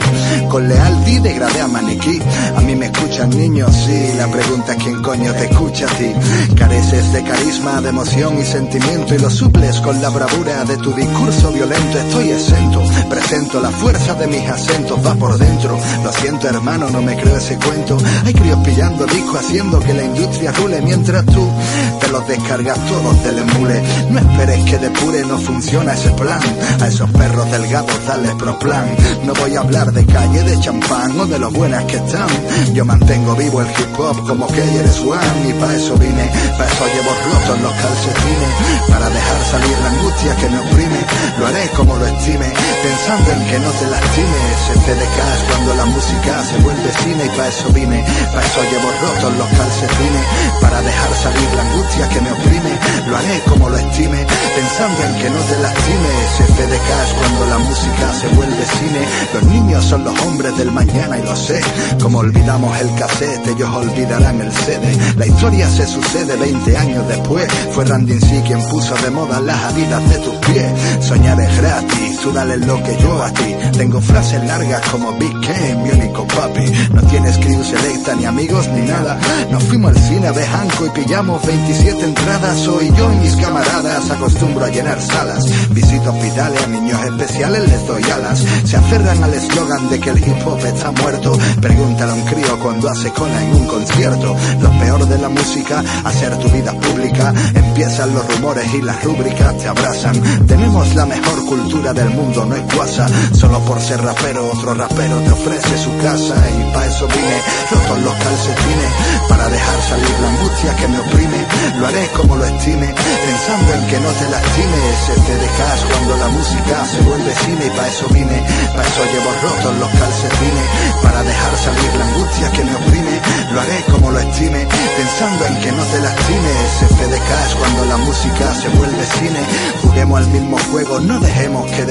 Con lealtad degradé a maniquí. A mí me escuchan niños, sí La pregunta es quién coño te escucha a ti Careces de carisma, de emoción y sentimiento Y lo suples con la bravura de tu discurso violento. Estoy exento, presento la fuerza de mis acentos Va por dentro, lo siento hermano, no me creo ese cuento. Hay críos pillando discos haciendo que la industria rule Mientras tú te los descargas todos del emule No esperes que depure, no funciona ese plan. A esos perros delgados dale proplan No voy a hablar de calle, de champán o de lo buenas que están. Yo mantengo vivo el hip hop como que eres one Y pa' eso vine, pa' eso llevo rotos los calcetines Para dejar salir la angustia que me oprime. Lo haré como lo estime, pensando en que no te lastime. Ese TDK es cuando la música se vuelve cine Y pa' eso vine, pa' eso llevo rotos los calcetines Para dejar salir la angustia que me oprime. Lo haré como lo estime, pensando en que no te lastime. Ese TDK es cuando la música se vuelve cine. Los niños son los hombres del mañana y lo sé. Como olvidamos el cassette, ellos olvidarán el CD La historia se sucede 20 años después. Fue Randy C quien puso de moda las adidas de tus pies. Soñar es gratis, tú dale lo que yo a ti. Tengo frases largas como Big mi único papi. No tienes crew selecta ni amigos ni nada. Nos fuimos al cine de Hanco y pillamos 27 entradas. Soy yo y mis camaradas, acostumbro a llenar salas. Visito hospitales, a niños especiales les doy alas. Se aferran al eslogan de que el hip hop está muerto. Pregúntale a un crío cuando hace cola en un concierto. Lo peor de la música, hacer tu vida pública. Empiezan los rumores y las rúbricas te abrazan. Tenemos la mejor cultura del mundo, no es guasa Solo por ser rapero, otro rapero te ofrece su casa. Y pa' eso vine, rotos los calcetines Para dejar salir la angustia que me oprime. Lo haré como lo estime, pensando en que no te lastime. Ese te dejas cuando la música se vuelve cine. Y pa' eso vine, pa' eso llevo rotos los calcetines Para dejar salir la angustia que me oprime. Lo haré como lo estime, pensando en que no te lastime. Ese te dejas cuando la música se vuelve cine. Juguemos al mismo juego, no dejemos que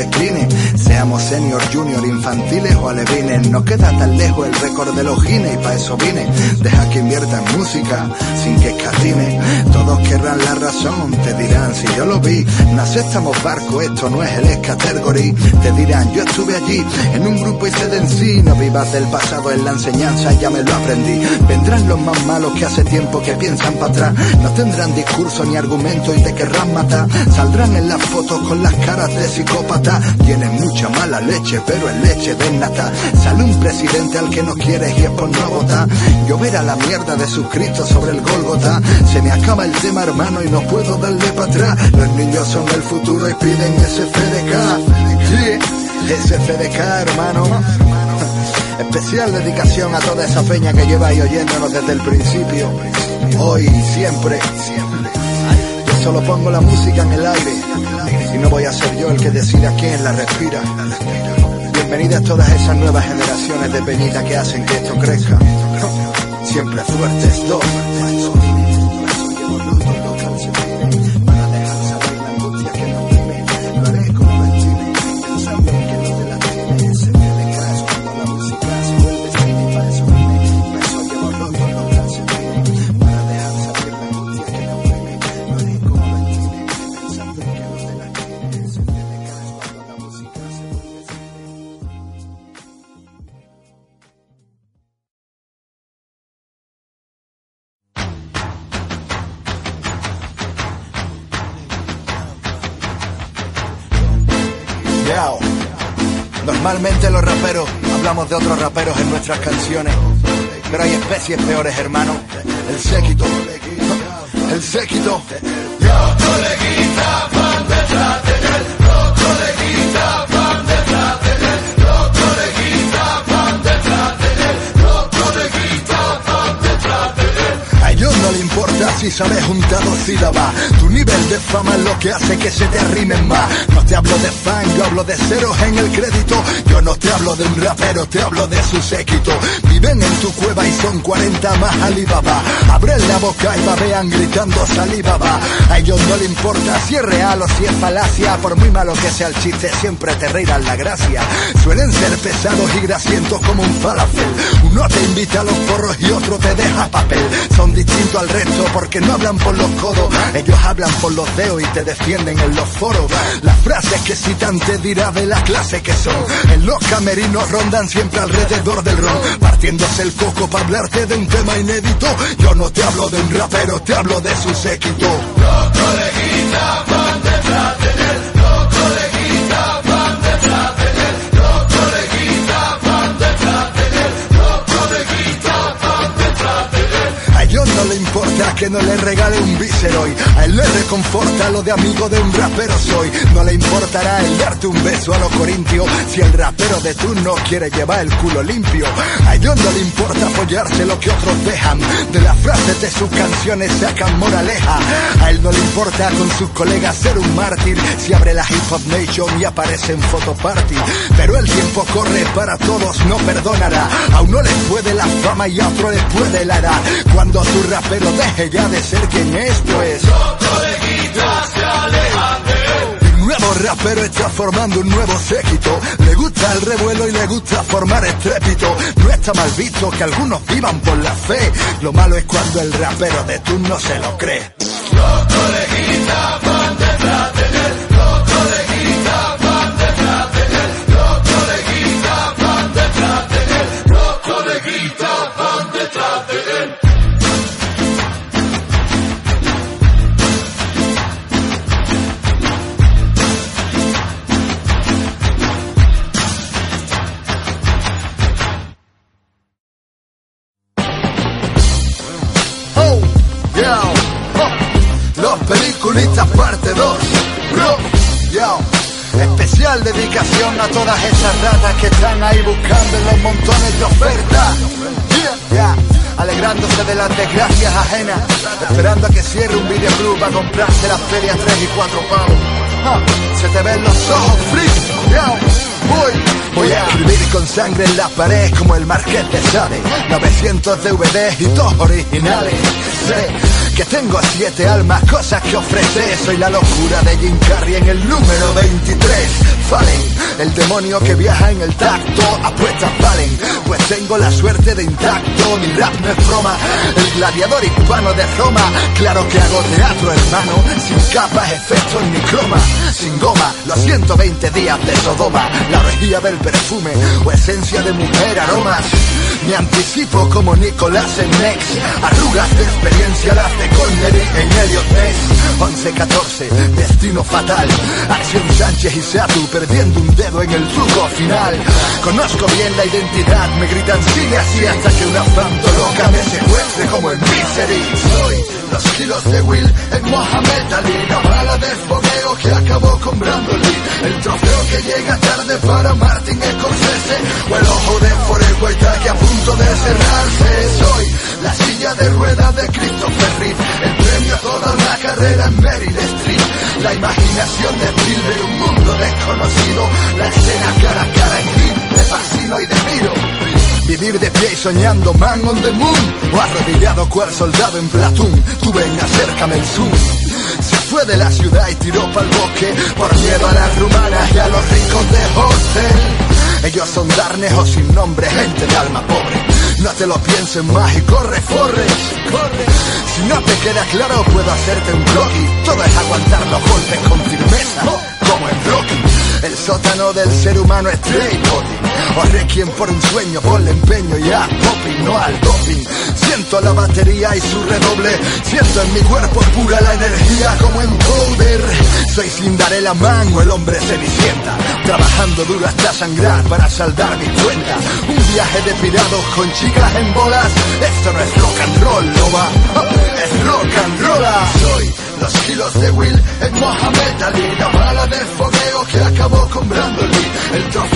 Seamos senior, junior, infantiles o alevines No queda tan lejos el récord de los Guinness Y pa' eso vine, deja que invierta en música Sin que escatime, todos querrán la razón Te dirán si yo lo vi, no aceptamos barco Esto no es el category Te dirán, yo estuve allí en un grupo y se de en sí. No vivas del pasado en la enseñanza, ya me lo aprendí. Vendrán los más malos que hace tiempo que piensan para atrás. No tendrán discurso ni argumento y te querrán matar. Saldrán en las fotos con las caras de psicópata. Tienen mucha mala leche, pero es leche de nata. Sale un presidente al que no quieres y es por no votar. Llover a la mierda de suscritos sobre el Golgota. Se me acaba el tema, hermano, y no puedo darle para atrás. Los niños son el futuro y piden SFDK. Sí, SFDK, hermano. Especial dedicación a toda esa peña que lleva ahí oyéndonos desde el principio. Hoy y siempre. Solo pongo la música en el aire. Y no voy a ser yo el que decida quién la respira. Bienvenidas todas esas nuevas generaciones de peñita que hacen que esto crezca. Siempre fuertes, dos. De otros raperos en nuestras canciones, pero hay especies peores, hermano. El séquito, el séquito. Si sabes juntar dos sílabas. Tu nivel de fama es lo que hace que se te arrimen más. No te hablo de fan, yo hablo de ceros en el crédito. Yo no te hablo de un rapero, te hablo de su séquito. Viven en tu cueva y son 40 más Alibaba. Abren la boca y babean gritando salivaba. A ellos no le importa si es real o si es falacia. Por muy malo que sea el chiste, siempre te reirán la gracia. Suelen ser pesados y grasientos como un falafel. Uno te invita a los porros y otro te deja papel. Son distintos al resto porque no hablan por los codos. Ellos hablan por los dedos y te defienden en los foros. Las frases que citan te dirá de la clase que son. En los camerinos rondan siempre alrededor del ron. Partiéndose el coco para hablarte de un tema inédito. Yo no te hablo de un rapero, te hablo de su séquito. A que no le regale un viceroy. A él le reconforta lo de amigo de un rapero soy. No le importará el darte un beso a los corintios si el rapero de turno quiere llevar el culo limpio. A ellos no le importa apoyarse lo que otros dejan. De las frases de sus canciones sacan moraleja. A él no le importa con sus colegas ser un mártir si abre la Hip Hop Nation y aparece en Photoparty. Pero el tiempo corre para todos, no perdonará. A uno le puede la fama y a otro le puede la edad. Cuando tu rapero deje ya de ser quien es. Un nuevo rapero está formando un nuevo séquito. Le gusta el revuelo y le gusta formar estrépito. No está mal visto que algunos vivan por la fe. Lo malo es cuando el rapero de turno se lo cree. Oh, peliculistas parte 2, bro, yo. Especial dedicación a todas esas ratas que están ahí buscando en los montones de ofertas. Yeah, yeah. Alegrándose de las desgracias ajenas, esperando a que cierre un videoclub para comprarse las ferias 3 y 4 pavos. Se te ven los ojos fríos, yo. Voy, voy a escribir con sangre en la pared como el Marqués de Sade. 900 DVDs y todos originales. Que tengo siete almas, cosas que ofrecer. Soy la locura de Jim Carrey en el número 23. Fallen, El demonio que viaja en el tacto, apuestas valen, pues tengo la suerte de intacto. Mi rap no es broma, el gladiador hispano de Roma. Claro que hago teatro, hermano, sin capas, efectos ni croma, sin goma. Los 120 días de Sodoma, la orgía del perfume o esencia de mujer, aromas. Me anticipo como Nicolás en Nex, arrugas de experiencia las de Connery en Elliot Ness. 11-14, destino fatal, Acción Sánchez y Seatu perdiendo un dedo en el truco final. Conozco bien la identidad, me gritan sigue así hasta que una loca me secuestre como en Misery. Soy los kilos de Will en Mohamed Ali, la bala de fogueo que acabó con Brandon Lee, el trofeo que llega tarde para Martin Scorsese, o el ojo de Forel que a punto de cerrarse. Soy la silla de ruedas de Christopher Reeve, el premio a toda una carrera en Meryl Streep, la imaginación de Spielberg, un mundo desconocido, la escena cara a cara en green, de fascino y de miro. Vivir de pie y soñando man on the moon. O arrodillado cual soldado en Platoon. Tú ven, acércame el zoom. Se fue de la ciudad y tiró pa'l bosque Por miedo a las rumanas y a los ricos de hostel Ellos son darnejos sin nombre, gente de alma pobre no te lo pienses más y corre, corre, corre. Si no te queda claro, puedo hacerte un croquis. Todo es aguantar los golpes con firmeza, como en Rocky. El sótano del ser humano es body. O quien por un sueño, ponle empeño y a popping, no al doping. Siento la batería y su redoble. Siento en mi cuerpo pura la energía como en powder. Soy sin daré la mano, el hombre cenicienta. Trabajando duro hasta sangrar para saldar mi cuenta. Un viaje de pirados con chicas en bolas. Esto no es rock and roll, no va. Es rock and roll. Soy los kilos de Will en Mohamed Ali. La bala de fogueo que acabó con Brandon Lee. El trofeo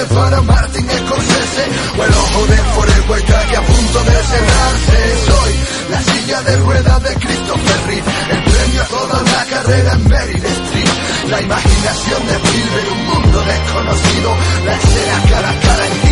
tarde para Martin Scorsese. O el ojo de Forel que a punto de cerrarse. Soy la silla de ruedas de Christopher Reeve. El premio a toda una carrera en Meryl Streep. La imaginación de Spielberg, un mundo desconocido. La escena cara a cara en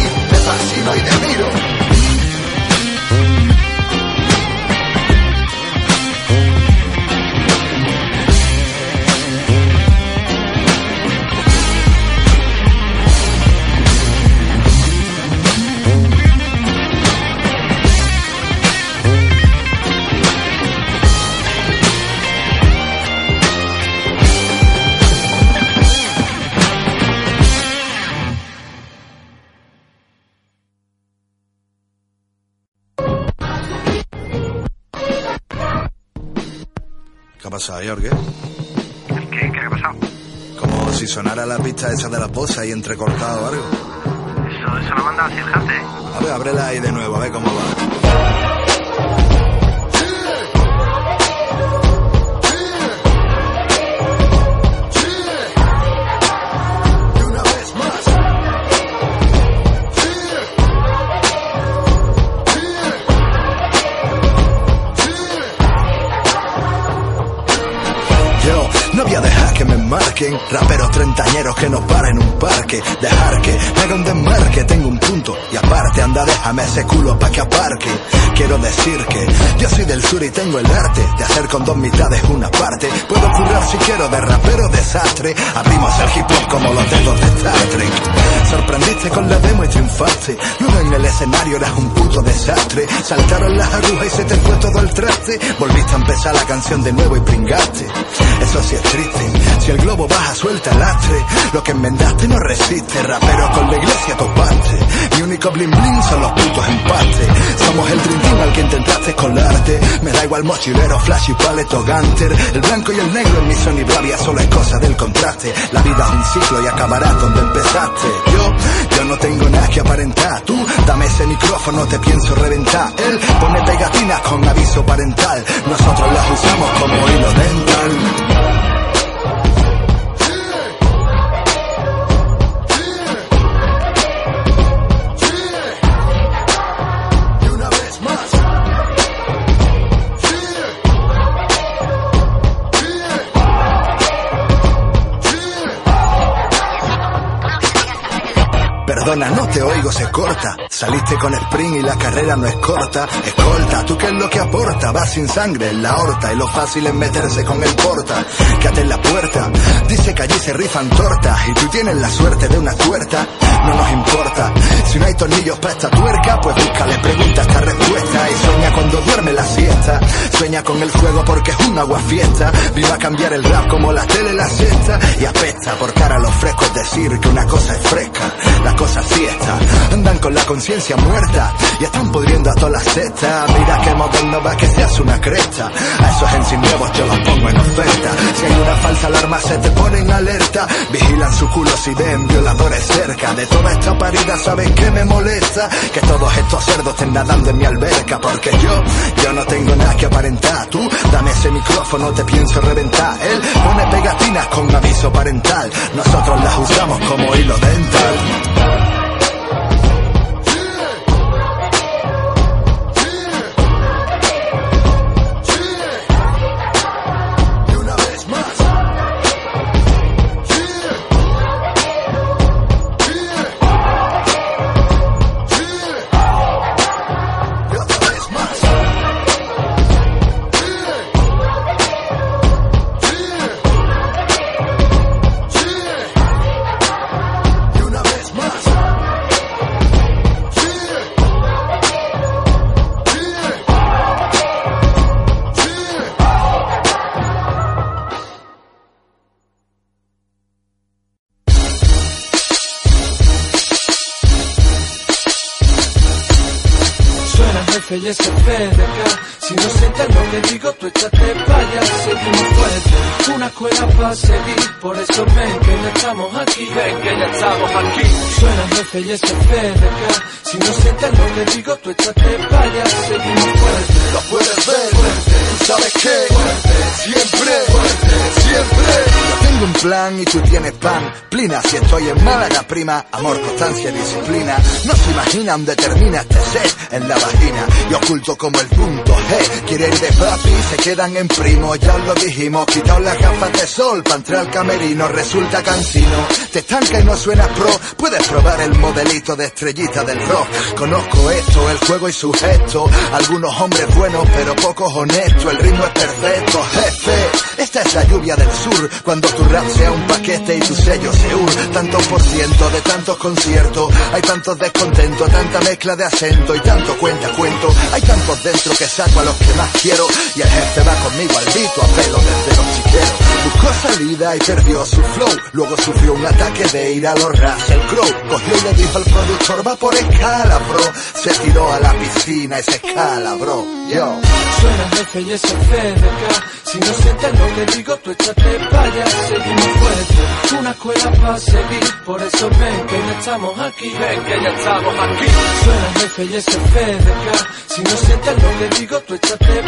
pasado, Jorge? ¿Qué? ¿Qué ha pasado? Como si sonara la pista esa de la posa y entrecortado o algo. Eso, eso lo manda gente, ¿eh? A ver, ábrela ahí de nuevo, a ver cómo va. Raperos treintañeros que nos paran en un parque. Dejar que me haga un desmarque Tengo un punto y aparte déjame ese culo pa' que aparque. Quiero decir que yo soy del sur y tengo el arte De hacer con dos mitades una parte. Puedo currar si quiero de rapero desastre. Abrimos el hip hop como los dedos de Star Trek. Sorprendiste con la demo y triunfaste. Luego en el escenario eras un puto desastre. Saltaron las agujas y se te fue todo el traste. Volviste a empezar la canción de nuevo y pringaste. Eso sí es triste. Si el globo baja suelta el lastre. Lo que enmendaste no resiste. Rapero con la iglesia topaste único bling bling son los putos empastes. Somos el team al que intentaste colarte. Me da igual mochilero, flash y paleto ganter El blanco y el negro en mi son y bravia Solo es cosa del contraste. La vida es un ciclo y acabarás donde empezaste. Yo, yo no tengo nada que aparentar. Tú, dame ese micrófono, te pienso reventar. Él pone pegatinas con aviso parental. Nosotros las usamos como hilo dental Perdona, no te oigo, se corta. Saliste con sprint y la carrera no es corta. Escolta, ¿tú qué es lo que aporta? Va sin sangre en la horta y lo fácil es meterse con el porta. Quédate en la puerta. Dice que allí se rifan tortas y tú tienes la suerte de una tuerta. No nos importa. Si no hay tornillos para esta tuerca, pues búscale pregunta esta respuesta. Y sueña cuando duerme la siesta. Sueña con el fuego porque es un agua fiesta. Viva a cambiar el rap como la tele la siesta. Y apesta por cara lo fresco es decir que una cosa es fresca. La cosa siesta. Andan con la conciencia muerta. Y están pudriendo a todas las setas. Mira que moderno va que seas una cresta. A esos en sí nuevos yo los pongo en oferta. Si hay una falsa alarma se te ponen alerta. Vigilan su culo si ven violadores cerca. De toda esta parida saben que me molesta. Que todos estos cerdos estén nadando en mi alberca. Porque yo, yo no tengo nada que aparentar. Tú, dame ese micrófono, te pienso reventar. Él pone pegatinas con aviso parental. Nosotros las usamos como hilo dental. Y ese PDK Si no sientes lo que digo, tú échate allá Seguimos fuerte, una escuela para seguir Por eso ven que ya estamos aquí. Ven que ya estamos aquí. Suena jefe y ese PDK Si no sientes lo que digo, tú échate allá Seguimos fuerte, Lo puedes ver, ¿tú sabes qué? Siempre, siempre. Un plan y tú tienes pan. Plina, si estoy en Málaga, prima. Amor, constancia, disciplina. No se imaginan, determina este set en la vagina. Y oculto como el punto G. Quiere ir de papi, se quedan en primo. Ya lo dijimos, quitado las gafas de sol para entrar al camerino. Resulta cansino. Te estanca y no suenas pro. Puedes probar el modelito de estrellita del rock. Conozco esto, el juego y su gesto. Algunos hombres buenos, pero pocos honestos. El ritmo es perfecto, jefe. Esta es la lluvia del sur. Cuando rap sea un paquete y tu sello seur. Tantos por ciento de tantos conciertos. Hay tantos descontentos, tanta mezcla de acento y tanto cuenta cuento. Hay tantos dentro que saco a los que más quiero. Y el jefe va conmigo al dito a pelo desde los chiqueros. Buscó salida y perdió su flow. Luego sufrió un ataque de ira a los Russell Crowe. Cogió y le dijo al productor, va por escala, bro. Se tiró a la piscina y se escala, bro. Yo. Suena jefe y ese PDK Si no sientes lo que digo, tú échate para fuerte, una escuela para seguir Por eso ven que ya estamos aquí. Ven que ya estamos aquí. Suena jefe y ese PDK Si no sientes lo que digo, tú échate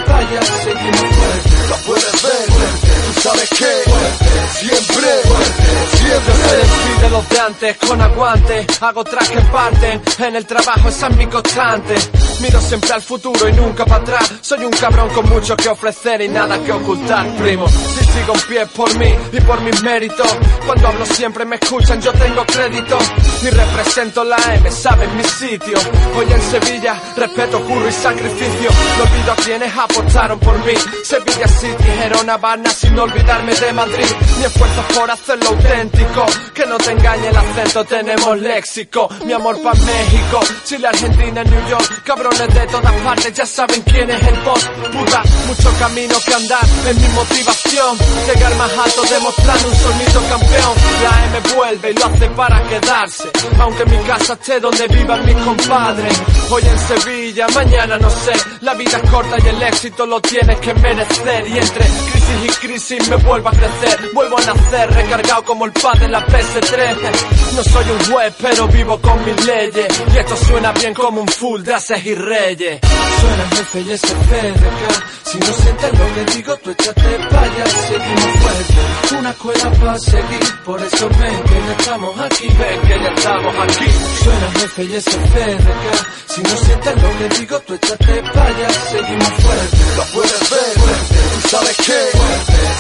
con aguante Hago tracks que parten, en el trabajo esa es mi constante. Miro siempre al futuro y nunca para atrás. Soy un cabrón con mucho que ofrecer y nada que ocultar, primo. Si sigo en pie por mí y por mis méritos Cuando hablo siempre me escuchan, yo tengo crédito. Y represento la M, saben mi sitio. Hoy en Sevilla, respeto, curro y sacrificio. No olvido a quienes apostaron por mí. Sevilla City, Gerona, Habana, sin olvidarme de Madrid. Mi esfuerzo es por hacerlo auténtico Que no te engañe el acento, tenemos léxico. Mi amor pa' México, Chile, Argentina, New York. Cabrones de todas partes ya saben quién es el boss. Puta, mucho camino que andar, es mi motivación. Llegar más alto demostrando un sonido campeón. La M vuelve y lo hace para quedarse. Aunque mi casa esté donde vivan mis compadres. Hoy en Sevilla, mañana no sé. La vida es corta y el éxito lo tienes que merecer. Y entre crisis y crisis me vuelvo a crecer. Vuelvo a nacer recargado como el pan de la PS3 No soy un juez pero vivo con mis leyes. Y esto suena bien como un full de ases y reyes. Suena jefe y ese PDK Si no sientes lo que digo tú échate para Seguimos fuerte, una escuela para seguir Por eso ven que ya estamos aquí Ven que ya estamos aquí. Suena jefe y ese PDK Si no sientes lo que digo tú échate para allá Seguimos fuerte, Lo puedes ver, sabes qué.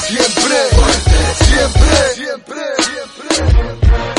Siempre, siempre, siempre.